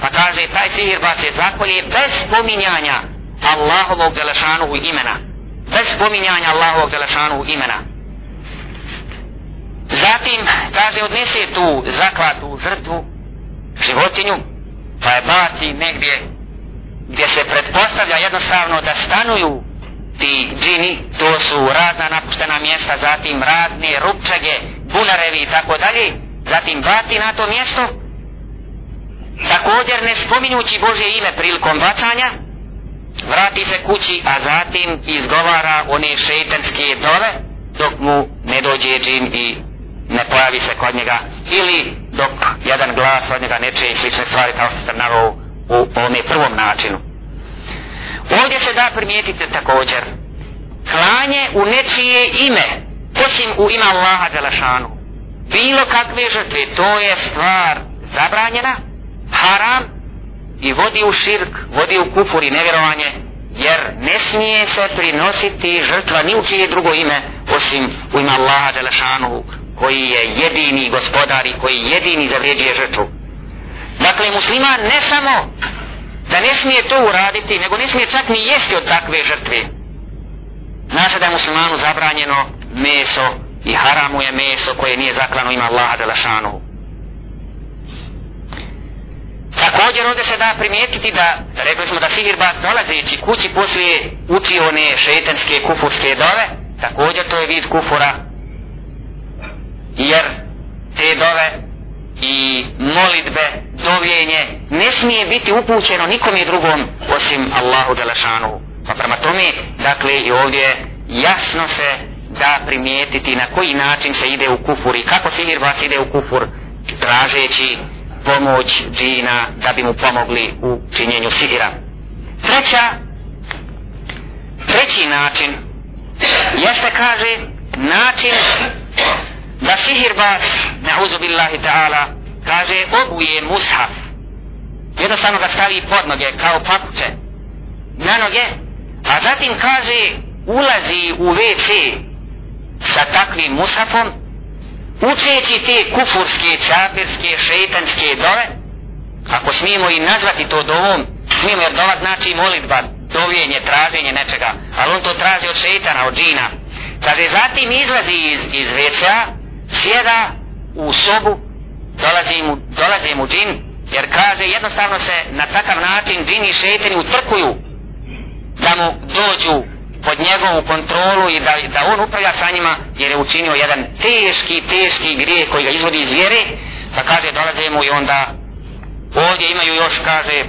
pa kaže taj sihir vas je zakolje bez spominjanja Allahovog Đelešanuhu imena. Bez spominjanja Allahovog Đelešanuhu imena. Zatim, kaže, odnese tu zaklatu žrtvu, životinju, pa je baci negdje gdje se pretpostavlja jednostavno da stanuju ti džini, to su razna napuštena mjesta, zatim razne rupčage, bunarevi i tako dalje, zatim baci na to mjesto, također ne spominjući Božje ime prilikom bacanja, vrati se kući, a zatim izgovara one šeitanske dove, dok mu ne dođe džin i ne pojavi se kod njega, ili dok jedan glas od njega neče i slične stvari kao što sam navao u ovome prvom načinu. Ovdje se da primijetiti također klanje u nečije ime, osim u ime Allaha Đelešanu. Bilo kakve žrtve, to je stvar zabranjena, haram i vodi u širk, vodi u kufur i nevjerovanje, jer ne smije se prinositi žrtva ni u čije drugo ime, osim u ime Allaha Đelešanu, koji je jedini gospodar i koji jedini zavrijeđuje žrtvu. Dakle, musliman ne samo da ne smije to uraditi, nego ne smije čak ni jesti od takve žrtve. Zna se da je muslimanu zabranjeno meso i haramu je meso koje nije zaklano ima Allaha de lašanu. Također ovdje se da primijetiti da, rekli smo da sihirbaz dolazeći kući poslije uči one šetanske kufurske dove, također to je vid kufura, jer te dove i molitbe, dovljenje ne smije biti upućeno nikom i drugom osim Allahu Đelešanu. Pa prema tome, dakle i ovdje jasno se da primijetiti na koji način se ide u kufur i kako sihir vas ide u kufur tražeći pomoć džina da bi mu pomogli u činjenju sihira. Treća, treći način jeste kaže način da sihir vas na'uzu billahi ta'ala kaže obuje mushaf. Jednostavno ga stavi pod noge kao papuče. Na noge. A zatim kaže ulazi u WC sa takvim mushafom učeći te kufurske, čapirske, šeitanske dove. Ako smijemo i nazvati to dovom smijemo jer dova znači molitba dovijenje, traženje nečega. Ali on to traži od šeitana, od džina. Kaže zatim izlazi iz, iz WC-a sjeda u sobu dolazi mu, dolazi mu džin jer kaže jednostavno se na takav način džini i šetani utrkuju da mu dođu pod njegovu kontrolu i da, da on upravlja sa njima jer je učinio jedan teški, teški grijeh koji ga izvodi iz vjere. Pa kaže dolaze mu i onda ovdje imaju još kaže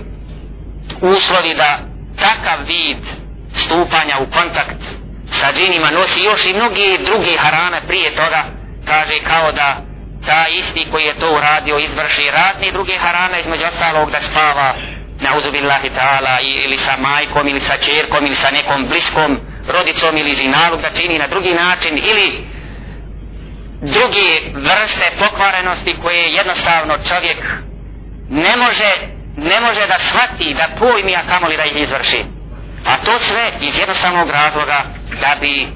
uslovi da takav vid stupanja u kontakt sa džinima nosi još i mnogi drugi harame prije toga kaže kao da ta isti koji je to uradio izvrši razne druge harame između ostalog da spava na uzubillahi ta'ala ili sa majkom ili sa čerkom ili sa nekom bliskom rodicom ili zinalog da čini na drugi način ili druge vrste pokvarenosti koje jednostavno čovjek ne može ne može da shvati da pojmi a kamoli da ih izvrši. A to sve iz jednostavnog razloga da bi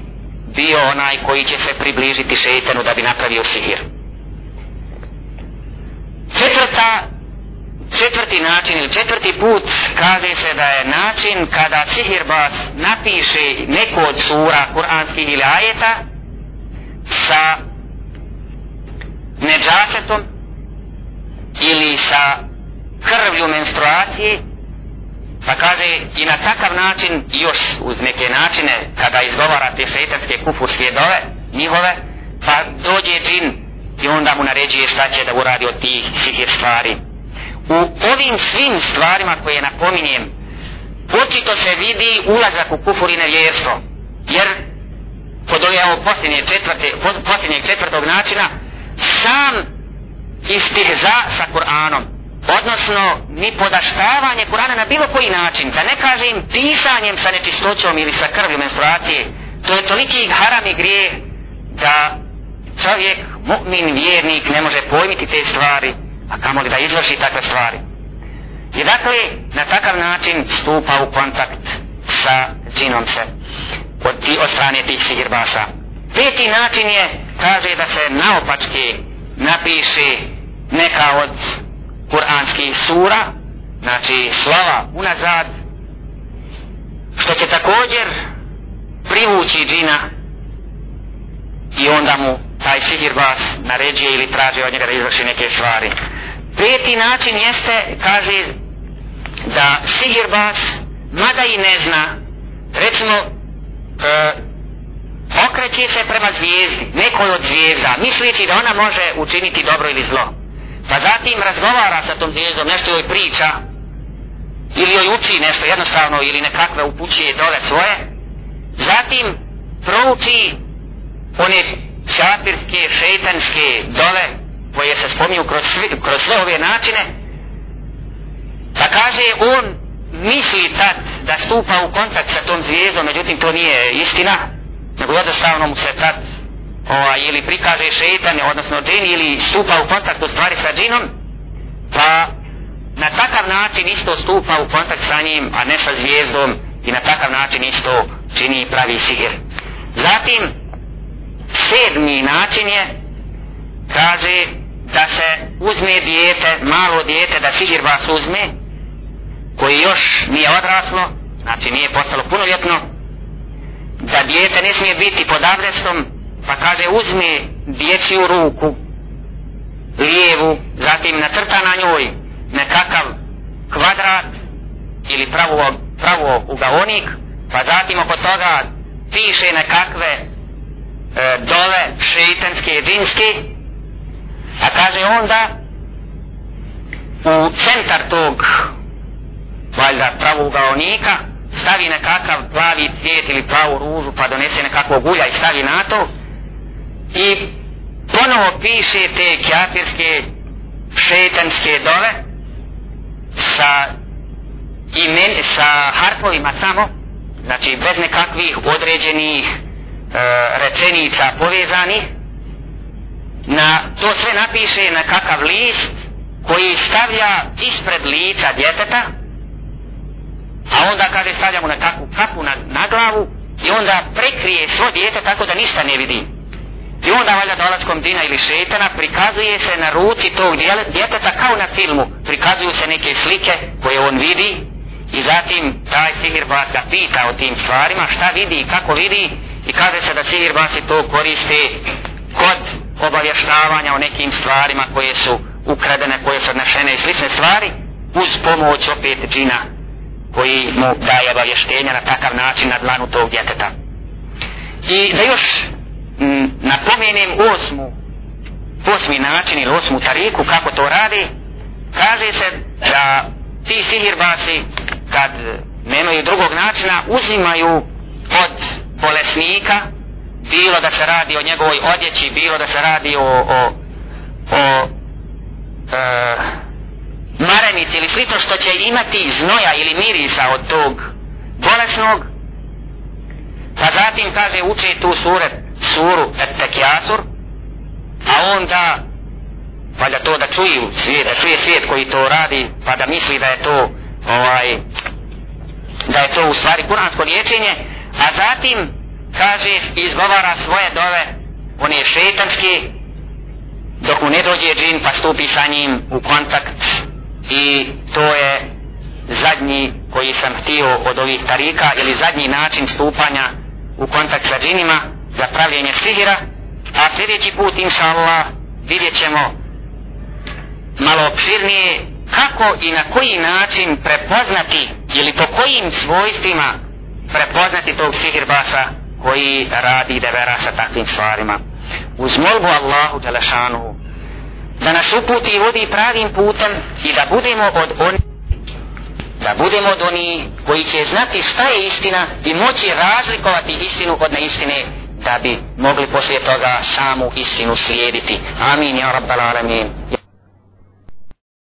bio onaj koji će se približiti šeitanu da bi napravio sihir. Četvrta četvrti način ili četvrti put kaže se da je način kada sihirbas napiše neko od sura kuranskih ili ajeta sa neđasetom ili sa krvlju menstruacije pa kaže i na takav način još uz neke načine kada izgovara te šeitanske kufurske dove njihove pa dođe džin i onda mu naređuje šta će da uradi od tih sihir stvari. U ovim svim stvarima koje napominjem očito se vidi ulazak u kufur i nevjerstvo jer kod ove ovo posljednje četvrte, posljednjeg četvrtog načina sam istihza sa Kur'anom odnosno ni podaštavanje Kur'ana na bilo koji način da ne kažem pisanjem sa nečistoćom ili sa krvlju menstruacije. To je toliki haram i grije da čovjek, mu'min, vjernik ne može pojmiti te stvari a kamoli da izvrši takve stvari. I dakle na takav način stupa u kontakt sa džinom se od, ti, od strane tih sihirbasa. Peti način je kaže da se naopačke napiše neka od kuranskih sura znači slova unazad što će također privući džina i onda mu taj sihirbas naređuje ili traži od njega da izvrši neke stvari. Peti način jeste kaže da sihirbas mada i ne zna recimo e, okreće se prema zvijezdi nekoj od zvijezda misleći da ona može učiniti dobro ili zlo pa zatim razgovara sa tom zvijezdom nešto joj priča ili joj uči nešto jednostavno ili nekakve upućuje dole svoje. Zatim prouči one čapirske, šeitanske dole koje se spominju kroz, sve, kroz sve ove načine. Pa kaže on misli tad da stupa u kontakt sa tom zvijezdom međutim to nije istina nego jednostavno mu se tad ovaj, ili prikaže šeitan, odnosno džin, ili stupa u kontakt u stvari sa džinom, pa na takav način isto stupa u kontakt sa njim, a ne sa zvijezdom, i na takav način isto čini pravi sigir. Zatim, sedmi način je, kaže da se uzme dijete, malo dijete, da sigir vas uzme, koji još nije odraslo, znači nije postalo punoljetno, da dijete ne smije biti pod adresom, pa kaže uzme dječju ruku lijevu zatim nacrta na njoj nekakav kvadrat ili pravo, pravo ugaonik pa zatim oko toga piše nekakve e, dole šeitanske džinske a kaže onda u centar tog valjda pravo ugaonika stavi nekakav plavi cvijet ili plavu ružu pa donese nekakvog ulja i stavi na to i ponovo piše te kjafirske šetanske dove sa imen, sa harpovima samo znači bez nekakvih određenih e, rečenica povezanih. Na to sve napiše na kakav list koji stavlja ispred lica djeteta a onda kada stavljamo na takvu kapu na, na glavu i onda prekrije svo djete tako da ništa ne vidi. I onda valjda dolaskom dina ili šetana prikazuje se na ruci tog djeteta kao na filmu. Prikazuju se neke slike koje on vidi i zatim taj sihirbas ga pita o tim stvarima šta vidi i kako vidi i kaže se da sihirbasi to koriste kod obavještavanja o nekim stvarima koje su ukradene, koje su odnešene i slične stvari, uz pomoć opet džina koji mu daje obavještenja na takav način na dlanu tog djeteta. I da još Mm, m, napomenem osmu, osmi način ili osmu tariku kako to radi, kaže se da ti sihirbasi kad nemaju drugog načina uzimaju od bolesnika bilo da se radi o njegovoj odjeći bilo da se radi o, o, o e, marenici ili slično što će imati znoja ili mirisa od tog bolesnog. Pa zatim kaže uče tu sure, suru Tekjasur a onda valjda to da čuju svijet, da čuje svijet koji to radi pa da misli da je to ovaj da je to u stvari kuransko liječenje a zatim kaže izgovara svoje dove one šetanske dok mu ne dođe džin pa stupi sa njim u kontakt. I to je zadnji koji sam htio od ovih tarika ili zadnji način stupanja u kontakt sa džinima za pravljenje sihira a sljedeći put inša Allah vidjet ćemo malo opširnije kako i na koji način prepoznati ili po kojim svojstvima prepoznati tog sihirbasa koji radi da vera sa takvim stvarima. Uz molbu Allahu Đelešanuhu da nas uputi i vodi pravim putem i da budemo od oni da budemo od oni koji će znati šta je istina i moći razlikovati istinu od neistine da bi mogli poslije toga samu istinu slijediti. Amin, ja rabbal alamin.